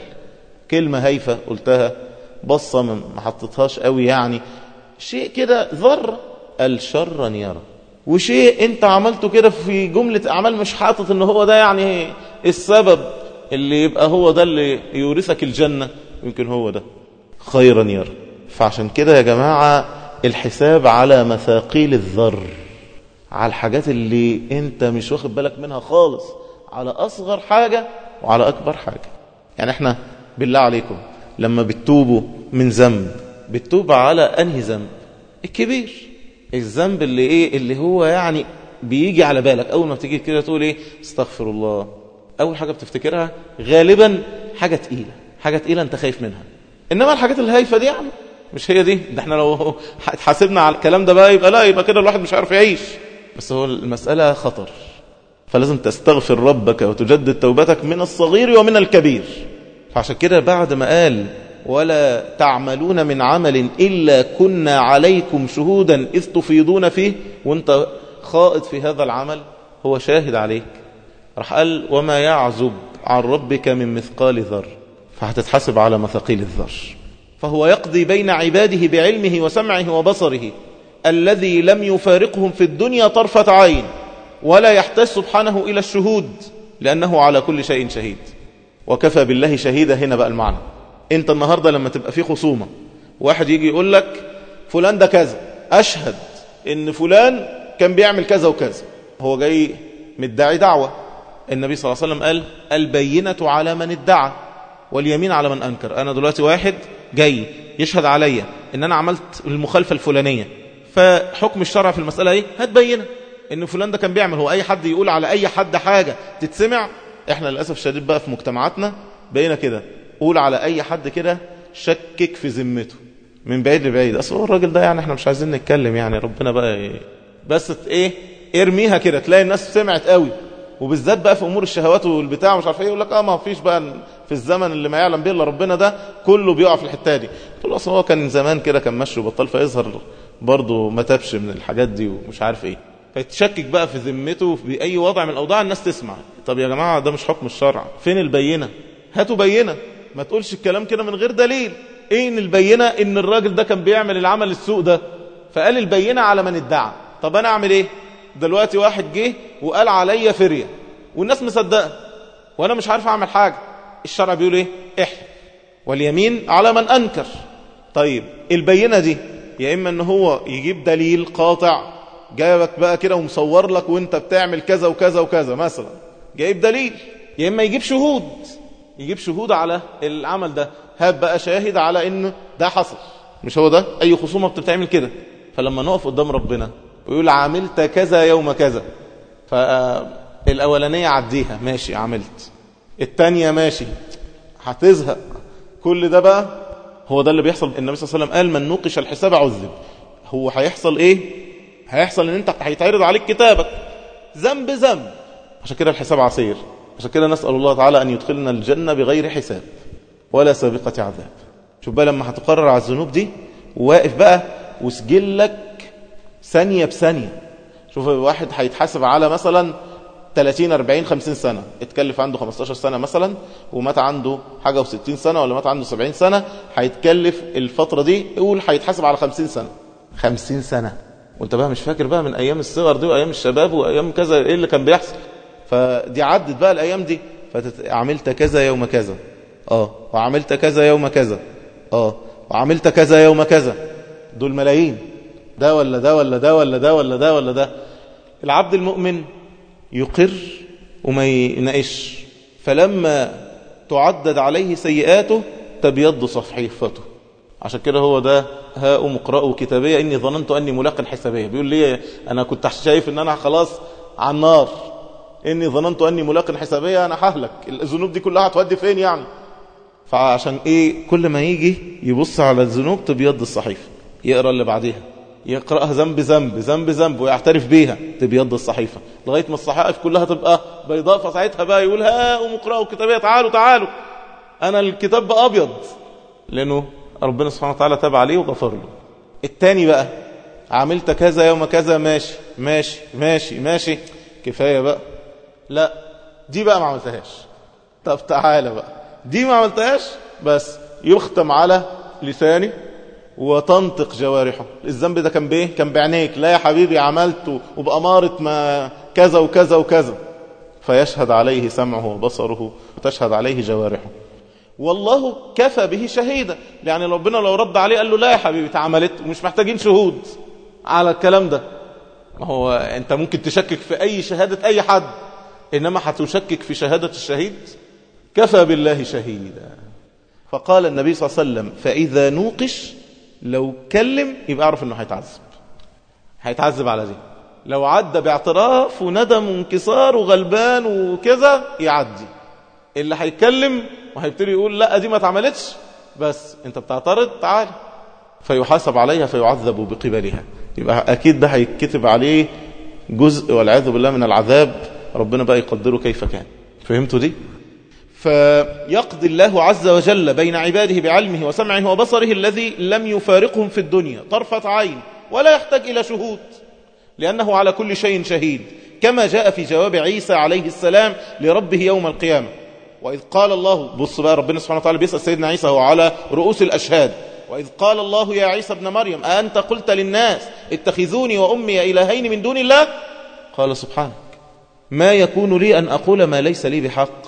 كلمة هايفة قلتها بصة ما حطتهاش قوي يعني. شيء كده ذرة الشر يرى وشيء انت عملته كده في جملة أعمال مش حاطط إن هو ده يعني السبب اللي يبقى هو ده اللي يورثك الجنة يمكن هو ده. خيرا يرى فعشان كده يا جماعة الحساب على مثاقيل الذر على الحاجات اللي انت مش واخد بالك منها خالص على أصغر حاجة وعلى أكبر حاجة. يعني إحنا بالله عليكم لما بتتوبوا من ذنب بتتوب على أنهي ذنب؟ الكبير. الذنب اللي إيه اللي هو يعني بيجي على بالك. أول ما بتيجي كده تقول إيه؟ استغفر الله أول حاجة بتفتكرها غالبا حاجة تقيلة. حاجة تقيلة أنت خايف منها. إنما الحاجات الهايفة دي يعني مش هي دي. ده إحنا لو اتحاسبنا على الكلام ده بقى يبقى لا يبقى كده الواحد مش عارف يعيش. بس هو المسألة خطر. فلازم تستغفر ربك وتجدد توبتك من الصغير ومن الكبير. فعشان كده بعد ما قال ولا تعملون من عمل إلا كنا عليكم شهودا إذ تفيضون فيه. وانت خائض في هذا العمل هو شاهد عليك. راح قال وما يعزب عن ربك من مثقال ذر. فهتتحسب على مثقيل الذر. فهو يقضي بين عباده بعلمه وسمعه وبصره. الذي لم يفارقهم في الدنيا طرفة عين ولا يحتاج سبحانه إلى الشهود لأنه على كل شيء شهيد. وكفى بالله شهيدا هنا بقى المعنى. انت النهاردة لما تبقى في خصومة واحد يجي يقول لك فلان ده كذا أشهد إن فلان كان بيعمل كذا وكذا. هو جاي مدعي دعوة. النبي صلى الله عليه وسلم قال البينة على من ادعى واليمين على من أنكر. أنا دلوقتي واحد جاي يشهد عليا إن أنا عملت المخالفة الفلانية. فحكم الشرع في المسألة إيه؟ هتبينه إن فلان ده كان بيعمل هو أي حد يقول على أي حد حاجة تتسمع. إحنا للأسف الشديد بقى في مجتمعاتنا بقينا كده. قول على أي حد كده شكك في ذمته. من بعيد لبعيد. أصل هو الراجل ده يعني إحنا مش عايزين نتكلم يعني ربنا بقى إيه. بس إيه ارميها كده. تلاقي الناس سمعت قوي. وبالذات بقى في أمور الشهوات والبتاع مش عارف إيه يقول لك آه ما فيش بقى في الزمن اللي ما يعلم به إلا ربنا ده كله بيقع في الحته دي. تقول أصل هو كان زمان كده كان ماشي وبطل فيظهر برضه ما تبش من الحاجات دي ومش عارف إيه. فتشكك بقى في ذمته باي وضع من الأوضاع الناس تسمع. طب يا جماعة ده مش حكم الشرع. فين البينة؟ هاتوا بينة. ما تقولش الكلام كده من غير دليل. إيه إن البينة إن الراجل ده كان بيعمل العمل السوء ده؟ فقال البينة على من ادعى. طب أنا أعمل إيه؟ دلوقتي واحد جه وقال عليا فرية. والناس مصدقة. وأنا مش عارف أعمل حاجة. الشرع بيقول إيه؟ إحلف. واليمين على من أنكر. طيب البينة دي يا إما إن هو يجيب دليل قاطع جايبك بقى كده ومصور لك وأنت بتعمل كذا وكذا وكذا مثلا جايب دليل. يا إما يجيب شهود. يجيب شهود على العمل ده هاب بقى شاهد على إن ده حصل. مش هو ده؟ أي خصومة بتتعمل كده. فلما نقف قدام ربنا ويقول عملت كذا يوم كذا. فالأولانية عديها. ماشي عملت. الثانية ماشي. هتزهق. كل ده بقى هو ده اللي بيحصل. النبي صلى الله عليه وسلم قال من نوقش الحساب عذب. هو هيحصل إيه؟ هيحصل إن أنت هيتعرض عليك كتابك. ذنب ذنب. عشان كده الحساب عسير. عشان كده نسأل الله تعالى أن يدخلنا الجنة بغير حساب ولا سابقة عذاب. شوف بقى لما هتقرر على الذنوب دي واقف بقى وسجلك ثانية بثانية. شوف واحد هيتحاسب على مثلا 30 40 50 سنة اتكلف عنده 15 سنة مثلا ومات عنده حاجة و60 سنة ولا مات عنده 70 سنة هيتكلف الفترة دي يقول هيتحاسب على 50 سنة. 50 سنة. وانت بقى مش فاكر بقى من أيام الصغر دي وأيام الشباب وأيام كذا إيه اللي كان بيحصل؟ فدي عدت بقى الأيام دي فعملت كذا يوم كذا. آه وعملت كذا يوم كذا. آه وعملت كذا يوم كذا. دول ملايين. ده ولا ده ولا ده ولا ده ولا ده ولا ده. العبد المؤمن يقر وما يناقش. فلما تعدد عليه سيئاته تبيض صحيفته عشان كده هو ده هاء مقرأوا كتابية إني ظننت أني ملاق حسابية. بيقول لي أنا كنت شايف إن أنا خلاص على النار. إني ظننت أني ملاق حسابية أنا ههلك الذنوب دي كلها هتودي فين يعني؟ فعشان إيه كل ما يجي يبص على الذنوب تبيض الصحيفة يقرأ اللي بعديها يقرأها ذنب ذنب ذنب ذنب ويعترف بيها تبيض الصحيفة. لغاية ما الصحائف كلها تبقى بيضاء فساعتها بقى يقول ها ومقرأوا كتابية تعالوا تعالوا. أنا الكتاب بقى أبيض لأنه ربنا سبحانه وتعالى تاب عليه وغفر له. التاني بقى عملت كذا يوم كذا ماشي ماشي ماشي ماشي. كفاية بقى. لا دي بقى ما عملتهاش. طب تعالى بقى. دي ما عملتهاش بس يختم على لساني وتنطق جوارحه. الذنب ده كان بإيه؟ كان بعينيك لا يا حبيبي عملته وبأمارة ما كذا وكذا وكذا. فيشهد عليه سمعه وبصره وتشهد عليه جوارحه. والله كفى به شهيدا. يعني ربنا لو رد عليه قال له لا يا حبيبي اتعملت ومش محتاجين شهود على الكلام ده. ما هو انت ممكن تشكك في أي شهادة أي حد. إنما هتشكك في شهادة الشهيد؟ كفى بالله شهيدا. فقال النبي صلى الله عليه وسلم فإذا نوقش لو كلم يبقى أعرف إنه هيتعذب. هيتعذب على دي. لو عدى باعتراف وندم وانكسار وغلبان وكذا يعدي. اللي هيتكلم وهيبتدي يقول لا دي ما اتعملتش. بس أنت بتعترض تعال. فيحاسب عليها فيعذب بقبلها. يبقى أكيد ده هيتكتب عليه جزء والعياذ بالله من العذاب ربنا بقى يقدره كيف كان. فهمتوا دي؟ فيقضي الله عز وجل بين عباده بعلمه وسمعه وبصره الذي لم يفارقهم في الدنيا طرفة عين ولا يحتاج إلى شهود لأنه على كل شيء شهيد كما جاء في جواب عيسى عليه السلام لربه يوم القيامة. وإذ قال الله بص بقى ربنا سبحانه وتعالى بيسأل سيدنا عيسى هو على رؤوس الأشهاد. وإذ قال الله يا عيسى ابن مريم أأنت قلت للناس اتخذوني وأمي إلهين من دون الله؟ قال سبحانك ما يكون لي أن أقول ما ليس لي بحق.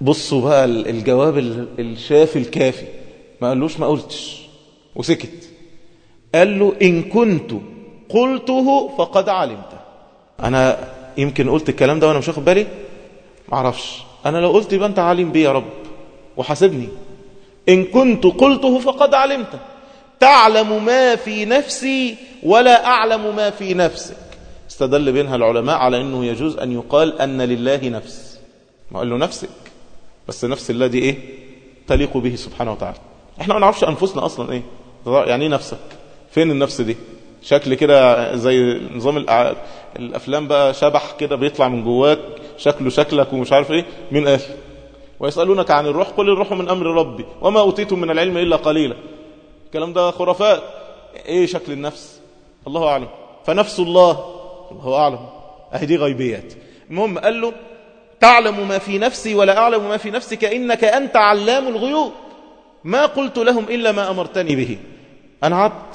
بصوا بقى الجواب الشافي الكافي. ما قالوش ما قلتش. وسكت. قال له إن كنت قلته فقد علمته. أنا يمكن قلت الكلام ده وأنا مش واخد بالي؟ معرفش أنا لو قلت يبقى أنت عالم بي يا رب. وحاسبني. إن كنت قلته فقد علمته. تعلم ما في نفسي ولا أعلم ما في نفسك. استدل بينها العلماء على أنه يجوز أن يقال أن لله نفس. ما قال له نفسك. بس نفس الله دي إيه؟ تليق به سبحانه وتعالى. إحنا ما نعرفش أنفسنا أصلا إيه؟ يعني إيه نفسك؟ فين النفس دي؟ شكل كده زي نظام الأفلام بقى شبح كده بيطلع من جواك شكله شكلك ومش عارف إيه مين قال ويسألونك عن الروح قل الروح من أمر ربي وما أوتيتم من العلم إلا قليلا. الكلام ده خرافات. إيه شكل النفس؟ الله أعلم. فنفس الله. الله أعلم. اهي دي غيبيات. المهم قال له تعلم ما في نفسي ولا أعلم ما في نفسك إنك أنت علام الغيوب. ما قلت لهم إلا ما أمرتني به. أنا عبد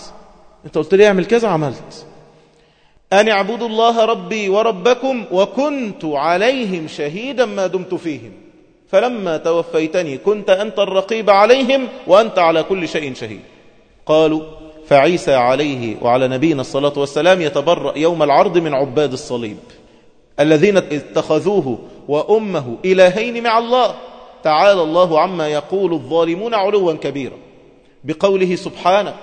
أنت قلت لي اعمل كذا عملت. أن اعبدوا الله ربي وربكم وكنت عليهم شهيدا ما دمت فيهم. فلما توفيتني كنت أنت الرقيب عليهم وأنت على كل شيء شهيد. قالوا فعيسى عليه وعلى نبينا الصلاة والسلام يتبرأ يوم العرض من عباد الصليب. الذين اتخذوه وأمه إلهين مع الله. تعالى الله عما يقول الظالمون علوا كبيرا. بقوله سبحانك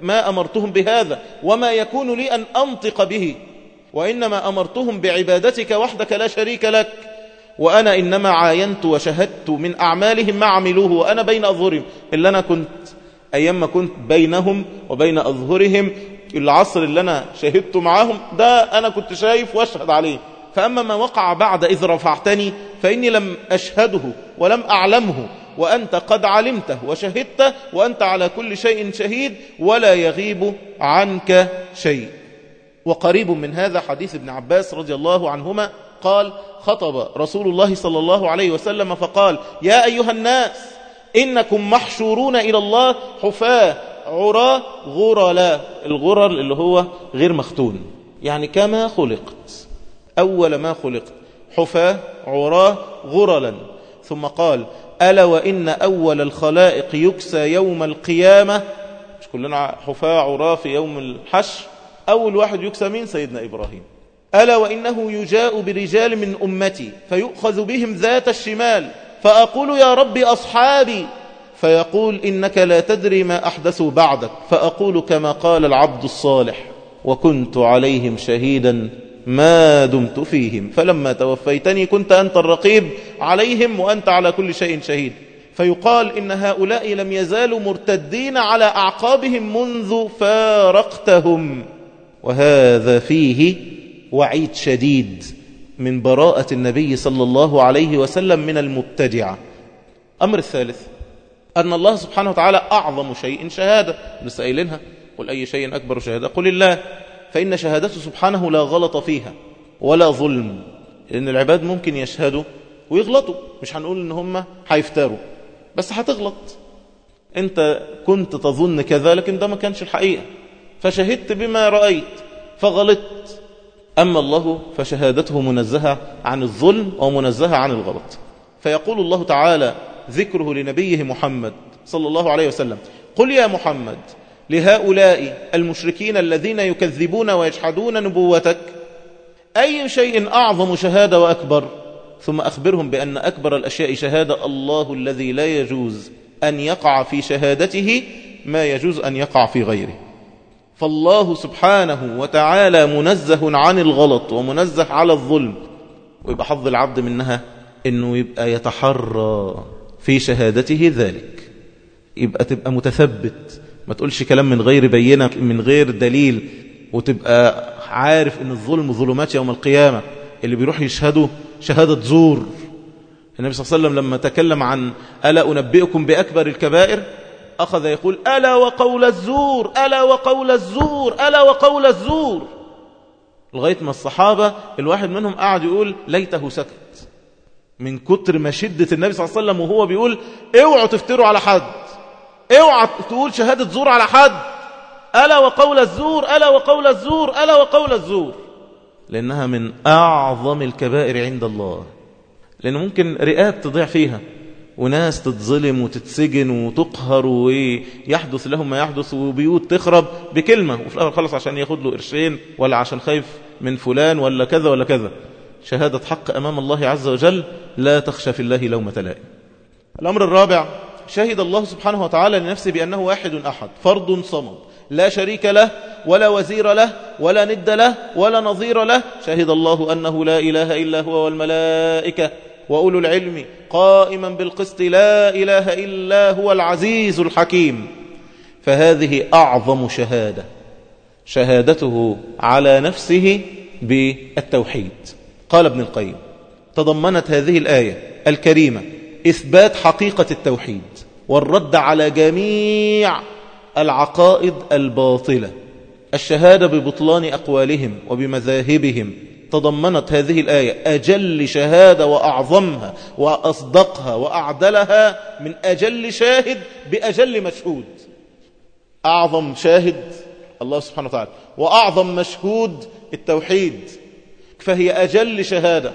ما أمرتهم بهذا وما يكون لي أن أنطق به. وإنما أمرتهم بعبادتك وحدك لا شريك لك. وأنا إنما عاينت وشهدت من أعمالهم ما عملوه وأنا بين أظهرهم اللي أنا كنت أيام ما كنت بينهم وبين أظهرهم العصر اللي أنا شهدت معاهم ده أنا كنت شايف وأشهد عليه. فأما ما وقع بعد إذ رفعتني فإني لم أشهده ولم أعلمه وأنت قد علمته وشهدته وأنت على كل شيء شهيد ولا يغيب عنك شيء. وقريب من هذا حديث ابن عباس رضي الله عنهما قال خطب رسول الله صلى الله عليه وسلم فقال يا أيها الناس إنكم محشورون إلى الله حفاة عراة غرلا الغرر اللي هو غير مختون. يعني كما خلقت. أول ما خلقت. حفاة عراة غرلا. ثم قال ألا وإن أول الخلائق يكسى يوم القيامة؟ مش كلنا حفاة عراة في يوم الحشر؟ أول واحد يكسى مين؟ سيدنا إبراهيم. ألا وإنه يجاء برجال من أمتي فيؤخذ بهم ذات الشمال. فأقول يا رب أصحابي فيقول إنك لا تدري ما أحدثوا بعدك فأقول كما قال العبد الصالح وكنت عليهم شهيدا ما دمت فيهم فلما توفيتني كنت أنت الرقيب عليهم وأنت على كل شيء شهيد. فيقال إن هؤلاء لم يزالوا مرتدين على أعقابهم منذ فارقتهم وهذا فيه وعيد شديد. من براءة النبي صلى الله عليه وسلم من المبتدعة. أمر الثالث أن الله سبحانه وتعالى أعظم شيء شهادة. لسه قايلينها قل أي شيء أكبر شهادة؟ قل الله. فإن شهادته سبحانه لا غلط فيها ولا ظلم لأن العباد ممكن يشهدوا ويغلطوا. مش هنقول إن هم هيفتروا بس هتغلط. أنت كنت تظن كذا لكن ده ما كانش الحقيقة. فشهدت بما رأيت فغلطت. أما الله فشهادته منزهة عن الظلم ومنزهة عن الغلط. فيقول الله تعالى ذكره لنبيه محمد صلى الله عليه وسلم قل يا محمد لهؤلاء المشركين الذين يكذبون ويجحدون نبوتك أي شيء أعظم شهادة وأكبر؟ ثم أخبرهم بأن أكبر الأشياء شهادة الله الذي لا يجوز أن يقع في شهادته ما يجوز أن يقع في غيره. فالله سبحانه وتعالى منزه عن الغلط ومنزه على الظلم. ويبقى حظ العبد منها أنه يبقى يتحرى في شهادته ذلك. يبقى تبقى متثبت. ما تقولش كلام من غير بينة من غير دليل. وتبقى عارف إن الظلم ظلمات يوم القيامة. اللي بيروح يشهدوا شهادة زور. النبي صلى الله عليه وسلم لما تكلم عن ألا أنبئكم بأكبر الكبائر؟ أخذ يقول ألا وقول الزور ألا وقول الزور ألا وقول الزور. لغاية ما الصحابة الواحد منهم قاعد يقول ليته سكت. من كتر ما شدة النبي صلى الله عليه وسلم وهو بيقول اوعوا تفتروا على حد. اوعى تقول شهادة زور على حد. ألا وقول الزور ألا وقول الزور ألا وقول الزور. لأنها من أعظم الكبائر عند الله. لأنه ممكن رئات تضيع فيها. وناس تتظلم وتتسجن وتقهر ويحدث لهم ما يحدث وبيوت تخرب بكلمة وفي الآخر خلص عشان ياخد له قرشين ولا عشان خايف من فلان ولا كذا ولا كذا. شهادة حق أمام الله عز وجل لا تخشى في الله لومة لائم. الأمر الرابع شهد الله سبحانه وتعالى لنفسه بأنه واحد أحد فرد صمد لا شريك له ولا وزير له ولا ند له ولا نظير له. شهد الله أنه لا إله إلا هو والملائكة وأولو العلم قائما بالقسط لا إله إلا هو العزيز الحكيم. فهذه أعظم شهادة شهادته على نفسه بالتوحيد. قال ابن القيم تضمنت هذه الآية الكريمة إثبات حقيقة التوحيد والرد على جميع العقائد الباطلة. الشهادة ببطلان أقوالهم وبمذاهبهم تضمنت هذه الآية أجل شهادة وأعظمها وأصدقها وأعدلها من أجل شاهد بأجل مشهود. أعظم شاهد الله سبحانه وتعالى وأعظم مشهود التوحيد فهي أجل شهادة.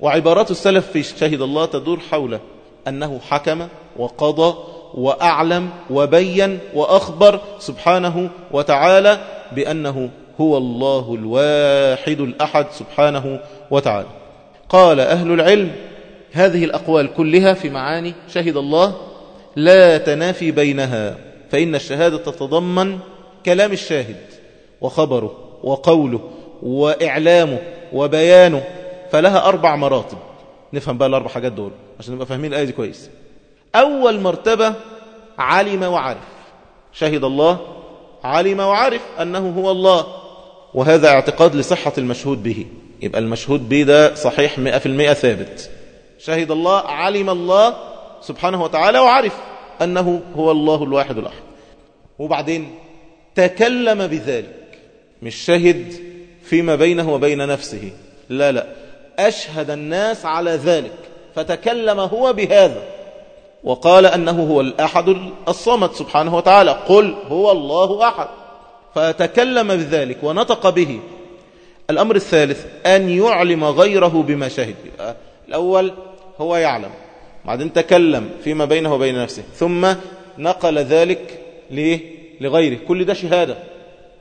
وعبارات السلف في شهد الله تدور حول أنه حكم وقضى وأعلم وبين وأخبر سبحانه وتعالى بأنه هو الله الواحد الأحد سبحانه وتعالى. قال أهل العلم هذه الأقوال كلها في معاني شهد الله لا تنافي بينها فإن الشهادة تتضمن كلام الشاهد وخبره وقوله وإعلامه وبيانه فلها أربع مراتب. نفهم بقى الأربع حاجات دول عشان نبقى فاهمين الآية دي كويس. أول مرتبة علم وعرف. شهد الله علم وعرف أنه هو الله. وهذا اعتقاد لصحة المشهود به. يبقى المشهود به ده صحيح مئة في المئة ثابت. شهد الله علم الله سبحانه وتعالى وعرف أنه هو الله الواحد الأحد. وبعدين تكلم بذلك. مش شهد فيما بينه وبين نفسه. لا لا. أشهد الناس على ذلك. فتكلم هو بهذا. وقال أنه هو الأحد الصمد سبحانه وتعالى. قل هو الله أحد. فتكلم بذلك ونطق به. الأمر الثالث أن يعلم غيره بما شهد. الأول هو يعلم بعدين تكلم فيما بينه وبين نفسه ثم نقل ذلك ليه؟ لغيره. كل ده شهادة.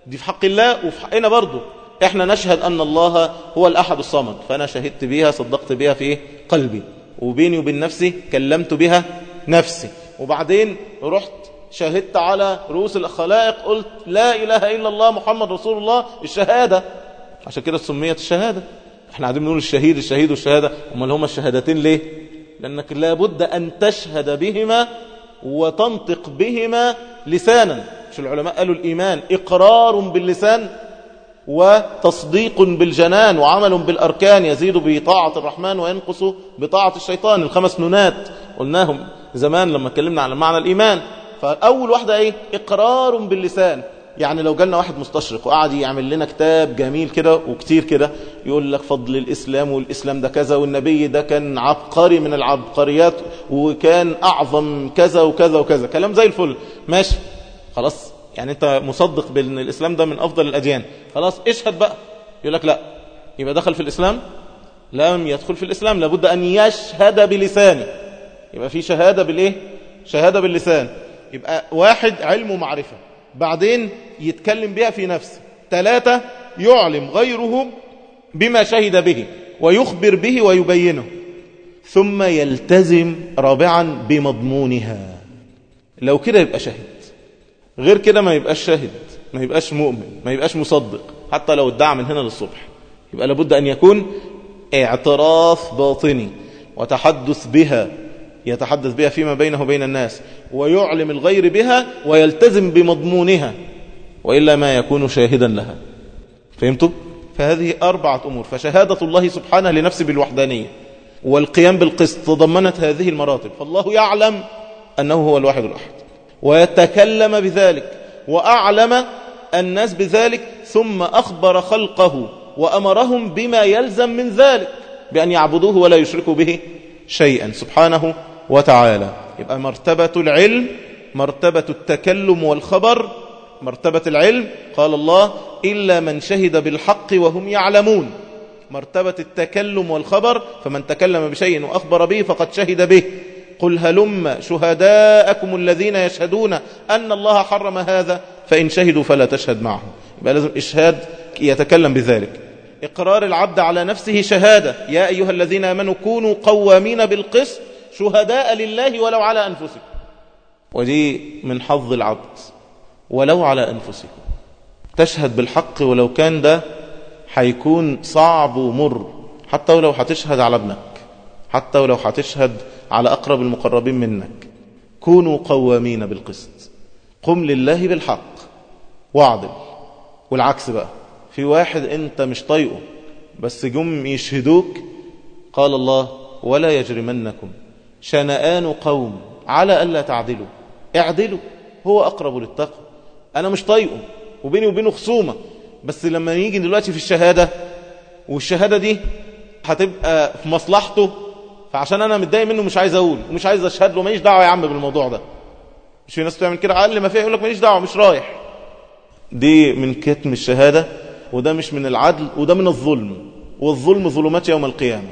دي في حق الله وفي حقنا برضه. إحنا نشهد أن الله هو الأحد الصمد. فأنا شهدت بها صدقت بها في قلبي. وبيني وبين نفسي كلمت بها نفسي. وبعدين رحت شهدت على رؤوس الخلائق قلت لا إله إلا الله محمد رسول الله الشهادة. عشان كده سميت الشهادة. إحنا قاعدين نقول الشهيد الشهيد والشهادة. أمال هما الشهادتين ليه؟ لأنك لابد أن تشهد بهما وتنطق بهما لسانا. مش العلماء قالوا الإيمان إقرار باللسان وتصديق بالجنان وعمل بالأركان يزيد بطاعة الرحمن وينقص بطاعة الشيطان. الخمس نونات قلناهم زمان لما اتكلمنا عن معنى الإيمان. فأول واحدة إيه؟ إقرار باللسان. يعني لو جالنا واحد مستشرق وقعد يعمل لنا كتاب جميل كده وكتير كده يقول لك فضل الإسلام والإسلام ده كذا والنبي ده كان عبقري من العبقريات وكان أعظم كذا وكذا وكذا. كلام زي الفل. ماشي. خلاص. يعني أنت مصدق بأن الإسلام ده من أفضل الأديان. خلاص. اشهد بقى. يقول لك لا. يبقى دخل في الإسلام. لم يدخل في الإسلام. لابد أن يشهد بلسانه. يبقى في شهادة بالإيه؟ شهادة باللسان. يبقى واحد علم ومعرفة بعدين يتكلم بها في نفسه ثلاثة يعلم غيره بما شهد به ويخبر به ويبينه ثم يلتزم رابعا بمضمونها. لو كده يبقى شاهد غير كده ما يبقاش شاهد ما يبقاش مؤمن ما يبقاش مصدق حتى لو ادعى من هنا للصبح. يبقى لابد أن يكون اعتراف باطني وتحدث بها. يتحدث بها فيما بينه وبين الناس ويعلم الغير بها ويلتزم بمضمونها وإلا ما يكون شاهدا لها. فهمتوا؟ فهذه أربعة أمور. فشهادة الله سبحانه لنفسه بالوحدانية والقيام بالقسط تضمنت هذه المراتب. فالله يعلم أنه هو الواحد الأحد. ويتكلم بذلك وأعلم الناس بذلك ثم أخبر خلقه وأمرهم بما يلزم من ذلك بأن يعبدوه ولا يشركوا به شيئا. سبحانه وتعالى. يبقى مرتبة العلم مرتبة التكلم والخبر مرتبة العلم قال الله إلا من شهد بالحق وهم يعلمون. مرتبة التكلم والخبر فمن تكلم بشيء وأخبر به فقد شهد به. قل هلم شهداءكم الذين يشهدون أن الله حرم هذا فإن شهدوا فلا تشهد معهم. يبقى لازم إشهاد يتكلم بذلك. إقرار العبد على نفسه شهادة. يا أيها الذين آمنوا كونوا قوامين بالقسط شهداء لله ولو على أنفسكم. ودي من حظ العبد. ولو على أنفسكم. تشهد بالحق ولو كان ده هيكون صعب ومر. حتى ولو هتشهد على ابنك. حتى ولو هتشهد على أقرب المقربين منك. كونوا قوامين بالقسط. قم لله بالحق. واعدل. والعكس بقى. في واحد أنت مش طايقه بس جم يشهدوك قال الله ولا يجرمنكم شنآن قوم على ألا تعدلوا. اعدلوا هو أقرب للتقوى. أنا مش طايقه وبيني وبينه خصومة. بس لما يجي دلوقتي في الشهادة والشهادة دي هتبقى في مصلحته فعشان أنا متضايق منه مش عايز أقول ومش عايز أشهد له ماليش دعوة يا عم بالموضوع ده. مش في ناس تعمل كده. أقل ما فيها يقول لك ماليش دعوة مش رايح. دي من كتم الشهادة وده مش من العدل وده من الظلم. والظلم ظلمات يوم القيامة.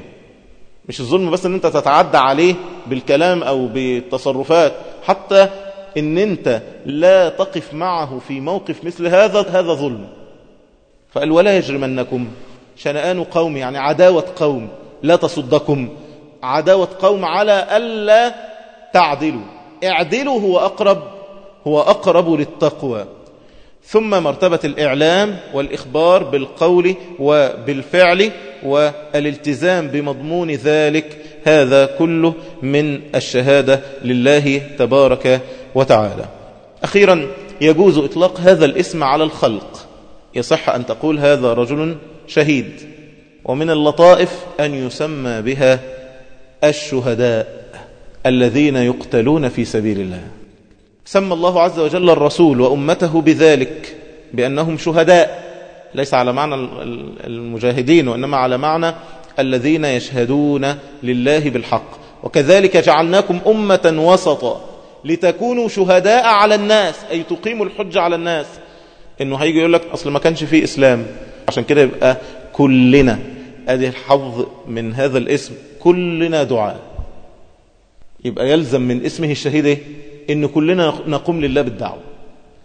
مش الظلم بس إن أنت تتعدى عليه بالكلام أو بالتصرفات حتى إن أنت لا تقف معه في موقف مثل هذا هذا ظلم. فقال ولا يجرمنكم شنآن قوم يعني عداوة قوم لا تصدكم. عداوة قوم على ألا تعدلوا. اعدلوا هو أقرب هو أقرب للتقوى. ثم مرتبة الإعلام والإخبار بالقول وبالفعل والالتزام بمضمون ذلك هذا كله من الشهادة لله تبارك وتعالى. أخيرا يجوز إطلاق هذا الاسم على الخلق. يصح أن تقول هذا رجل شهيد ومن اللطائف أن يسمى بها الشهداء الذين يقتلون في سبيل الله. سمى الله عز وجل الرسول وأمته بذلك بأنهم شهداء. ليس على معنى المجاهدين وإنما على معنى الذين يشهدون لله بالحق. وكذلك جعلناكم أمة وسطا لتكونوا شهداء على الناس أي تقيموا الحج على الناس. إنه هيجي يقول لك أصل ما كانش فيه إسلام. عشان كده يبقى كلنا أدي الحظ من هذا الاسم كلنا دعاء. يبقى يلزم من اسمه الشهيد إن كلنا نقوم لله بالدعوة.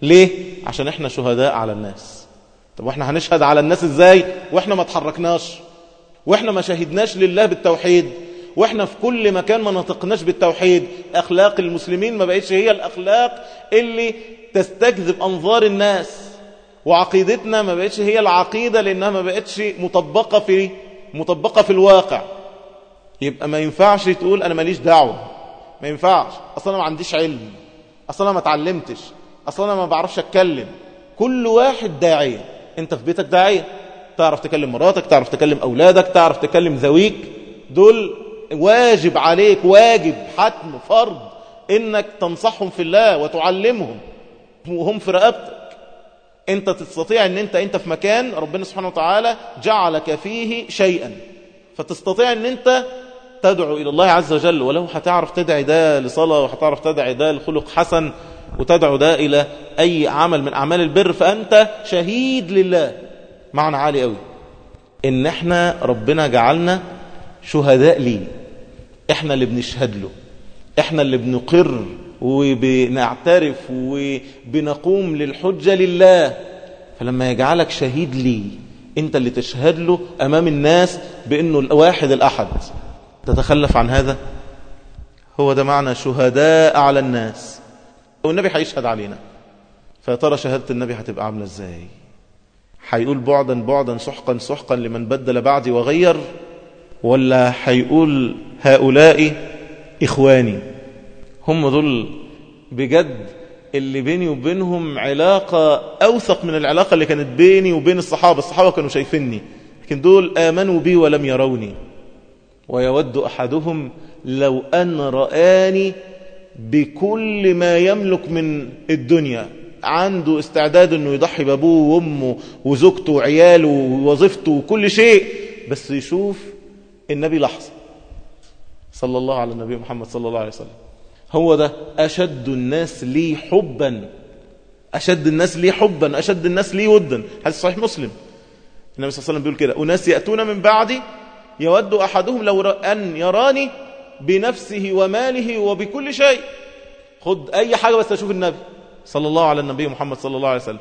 ليه؟ عشان إحنا شهداء على الناس. طب وإحنا هنشهد على الناس إزاي؟ وإحنا ما تحركناش وإحنا ما شهدناش لله بالتوحيد. وإحنا في كل مكان ما نطقناش بالتوحيد. أخلاق المسلمين ما بقتش هي الأخلاق اللي تستجذب أنظار الناس. وعقيدتنا ما بقتش هي العقيدة لأنها ما بقتش مطبقة في مطبقة في الواقع. يبقى ما ينفعش تقول أنا ماليش دعوة. ما ينفعش. أصلا ما عنديش علم. أصلا ما اتعلمتش. أصلا ما بعرفش أتكلم. كل واحد داعية. أنت في بيتك داعية. تعرف تكلم مراتك تعرف تكلم أولادك تعرف تكلم ذويك دول واجب عليك واجب حتم فرض إنك تنصحهم في الله وتعلمهم. وهم في رقبتك. أنت تستطيع إن أنت أنت في مكان ربنا سبحانه وتعالى جعلك فيه شيئا. فتستطيع إن أنت تدعو إلى الله عز وجل ولو هتعرف تدعي ده لصلاة وهتعرف تدعي ده لخلق حسن وتدعو ده إلى أي عمل من أعمال البر فأنت شهيد لله. معنى عالي قوي. إن إحنا ربنا جعلنا شهداء ليه إحنا اللي بنشهد له. إحنا اللي بنقر وبنعترف وبنقوم للحجة لله. فلما يجعلك شهيد لي أنت اللي تشهد له أمام الناس بأنه الواحد الأحد. تتخلف عن هذا؟ هو ده معنى شهداء على الناس. والنبي هيشهد علينا. فترى شهادة النبي هتبقى عاملة إزاي؟ هيقول بعدا بعدا سحقا سحقا لمن بدل بعدي وغير؟ ولا هيقول هؤلاء إخواني؟ هم دول بجد اللي بيني وبينهم علاقة أوثق من العلاقة اللي كانت بيني وبين الصحابة. الصحابة كانوا شايفيني لكن دول آمنوا بي ولم يروني. ويود أحدهم لو أن رآني بكل ما يملك من الدنيا. عنده استعداد إنه يضحي بابوه وأمه وزوجته وعياله ووظيفته وكل شيء بس يشوف النبي لحظة. صلى الله على النبي محمد صلى الله عليه وسلم. هو ده أشد الناس لي حبا. أشد الناس لي حبا. أشد الناس لي ودا. حديث صحيح مسلم. النبي صلى الله عليه وسلم بيقول كده. أناس يأتون من بعدي يود أحدهم لو أن يراني بنفسه وماله وبكل شيء. خد أي حاجة بس أشوف النبي صلى الله على النبي محمد صلى الله عليه وسلم.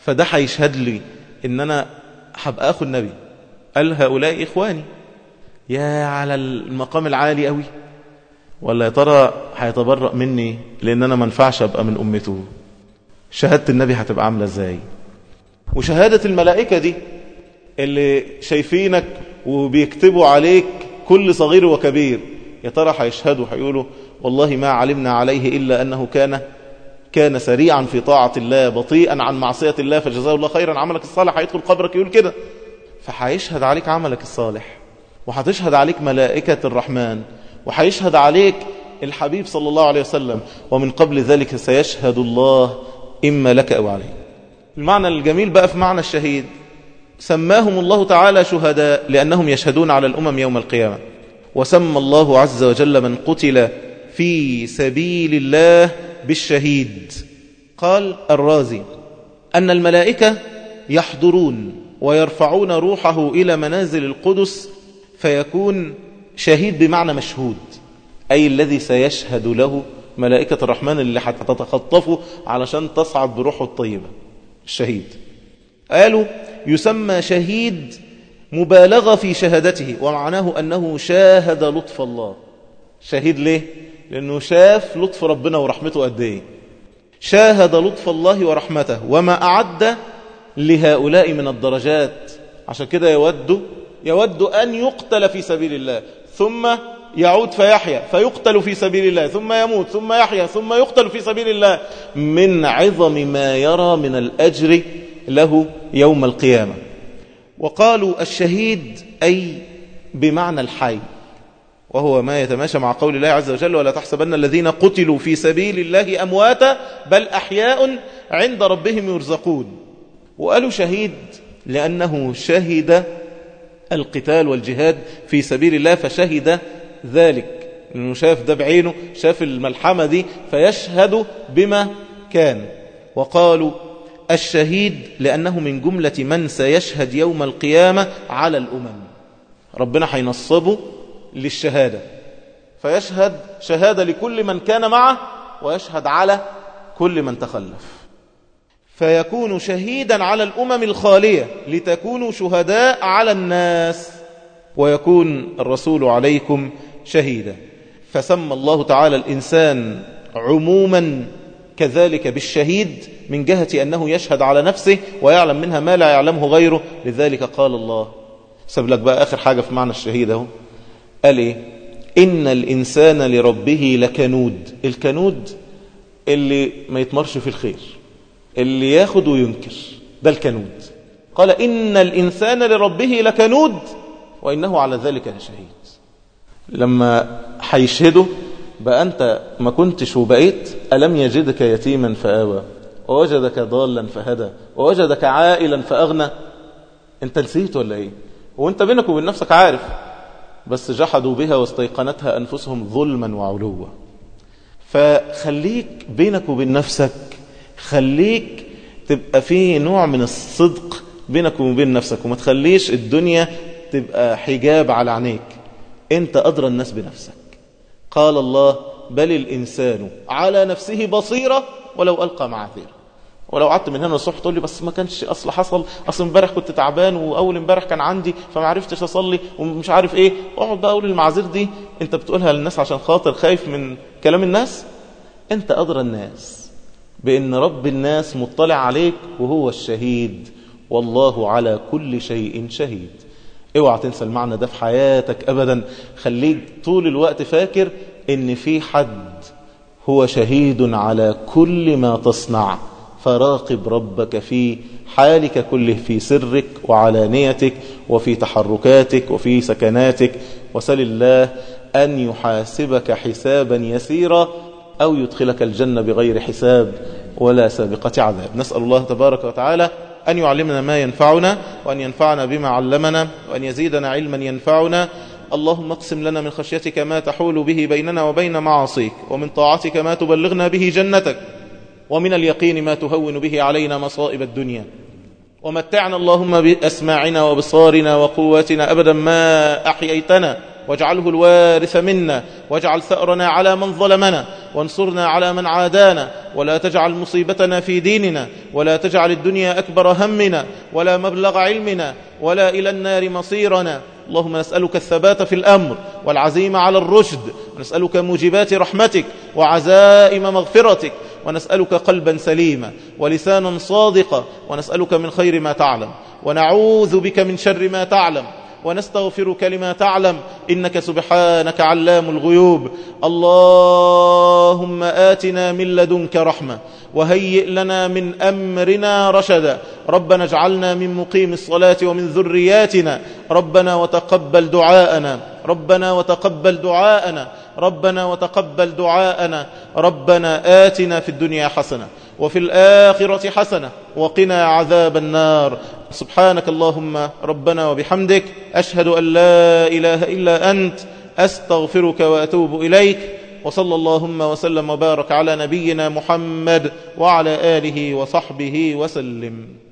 فده هيشهد لي إن أنا هبقى أخو النبي. قال هؤلاء إخواني. يا على المقام العالي قوي ولا يا ترى هيتبرأ مني لأن أنا ما ينفعش أبقى من أمته. شهادة النبي هتبقى عاملة إزاي؟ وشهادة الملائكة دي اللي شايفينك وبيكتبوا عليك كل صغير وكبير. يا ترى هيشهدوا هيقولوا والله ما علمنا عليه إلا أنه كان كان سريعا في طاعة الله بطيئا عن معصية الله فجزاه الله خيرا. عملك الصالح هيدخل قبرك يقول كده. فهيشهد عليك عملك الصالح وهتشهد عليك ملائكة الرحمن وهيشهد عليك الحبيب صلى الله عليه وسلم. ومن قبل ذلك سيشهد الله إما لك أو عليك. المعنى الجميل بقى في معنى الشهيد. سماهم الله تعالى شهداء لأنهم يشهدون على الأمم يوم القيامة. وسمى الله عز وجل من قتل في سبيل الله بالشهيد. قال الرازي أن الملائكة يحضرون ويرفعون روحه إلى منازل القدس فيكون شهيد بمعنى مشهود. أي الذي سيشهد له ملائكة الرحمن اللي هتتخطفه علشان تصعد بروحه الطيبة. الشهيد. قالوا يسمى شهيد مبالغة في شهادته ومعناه أنه شاهد لطف الله. شهيد ليه؟ لأنه شاف لطف ربنا ورحمته قد إيه؟ شاهد لطف الله ورحمته وما أعد لهؤلاء من الدرجات. عشان كده يود يود أن يقتل في سبيل الله ثم يعود فيحيا فيقتل في سبيل الله ثم يموت ثم يحيا ثم يقتل في سبيل الله من عظم ما يرى من الأجر له يوم القيامة. وقالوا الشهيد أي بمعنى الحي وهو ما يتماشى مع قول الله عز وجل ولا تحسبن الذين قتلوا في سبيل الله أمواتا بل أحياء عند ربهم يرزقون. وقالوا شهيد لأنه شهد القتال والجهاد في سبيل الله فشهد ذلك. لأنه شاف ده بعينه شاف الملحمة دي فيشهد بما كان. وقالوا الشهيد لأنه من جملة من سيشهد يوم القيامة على الأمم. ربنا حينصبه للشهادة. فيشهد شهادة لكل من كان معه ويشهد على كل من تخلف. فيكون شهيدا على الأمم الخالية لتكونوا شهداء على الناس ويكون الرسول عليكم شهيدا. فسمى الله تعالى الإنسان عموما كذلك بالشهيد من جهة أنه يشهد على نفسه ويعلم منها ما لا يعلمه غيره. لذلك قال الله سب لك بقى آخر حاجة في معنى الشهيد أهو. قال إيه؟ إن الإنسان لربه لكنود. الكنود اللي ما يتمرش في الخير اللي ياخد وينكر ده الكنود. قال إن الإنسان لربه لكنود وإنه على ذلك لشهيد. لما هيشهده بقى أنت ما كنتش وبقيت ألم يجدك يتيما فآوى؟ ووجدك ضالا فهدى؟ ووجدك عائلا فأغنى؟ أنت نسيت ولا إيه؟ وأنت بينك وبين نفسك عارف بس جحدوا بها واستيقنتها أنفسهم ظلما وعلوا. فخليك بينك وبين نفسك خليك تبقى فيه نوع من الصدق بينك وبين نفسك وما تخليش الدنيا تبقى حجاب على عينيك. أنت أدرى الناس بنفسك. قال الله بل الإنسان على نفسه بصيرة ولو ألقى معاذيره. ولو قعدت من هنا الصبح تقول لي بس ما كانش أصل حصل أصل امبارح كنت تعبان وأول امبارح كان عندي فما عرفتش أصلي ومش عارف إيه. أقعد بقى أقول المعاذير دي أنت بتقولها للناس عشان خاطر خايف من كلام الناس؟ أنت أدرى الناس بأن رب الناس مطلع عليك وهو الشهيد والله على كل شيء شهيد. اوعى تنسى المعنى ده في حياتك ابدا. خليك طول الوقت فاكر إن في حد هو شهيد على كل ما تصنع. فراقب ربك في حالك كله في سرك وعلانيتك وفي تحركاتك وفي سكناتك. وسل الله أن يحاسبك حسابا يسيرا أو يدخلك الجنة بغير حساب ولا سابقة عذاب. نسأل الله تبارك وتعالى أن يعلمنا ما ينفعنا وأن ينفعنا بما علمنا وأن يزيدنا علما ينفعنا. اللهم اقسم لنا من خشيتك ما تحول به بيننا وبين معاصيك ومن طاعتك ما تبلغنا به جنتك ومن اليقين ما تهون به علينا مصائب الدنيا. ومتعنا اللهم بأسماعنا وبصارنا وقواتنا أبدا ما أحييتنا. واجعله الوارث منا واجعل ثأرنا على من ظلمنا وانصرنا على من عادانا ولا تجعل مصيبتنا في ديننا ولا تجعل الدنيا أكبر همنا ولا مبلغ علمنا ولا إلى النار مصيرنا. اللهم نسألك الثبات في الأمر والعزيمة على الرشد ونسألك موجبات رحمتك وعزائم مغفرتك ونسألك قلبا سليما ولسانا صادقا ونسألك من خير ما تعلم ونعوذ بك من شر ما تعلم. ونستغفرك لما تعلم إنك سبحانك علام الغيوب. اللهم آتنا من لدنك رحمة وهيئ لنا من أمرنا رشدا. ربنا اجعلنا من مقيم الصلاة ومن ذرياتنا. ربنا وتقبل دعاءنا. ربنا وتقبل دعاءنا. ربنا وتقبل دعاءنا. ربنا آتنا في الدنيا حسنة وفي الآخرة حسنة وقنا عذاب النار. سبحانك اللهم ربنا وبحمدك أشهد أن لا إله إلا أنت أستغفرك وأتوب إليك وصلى اللهم وسلم وبارك على نبينا محمد وعلى آله وصحبه وسلم.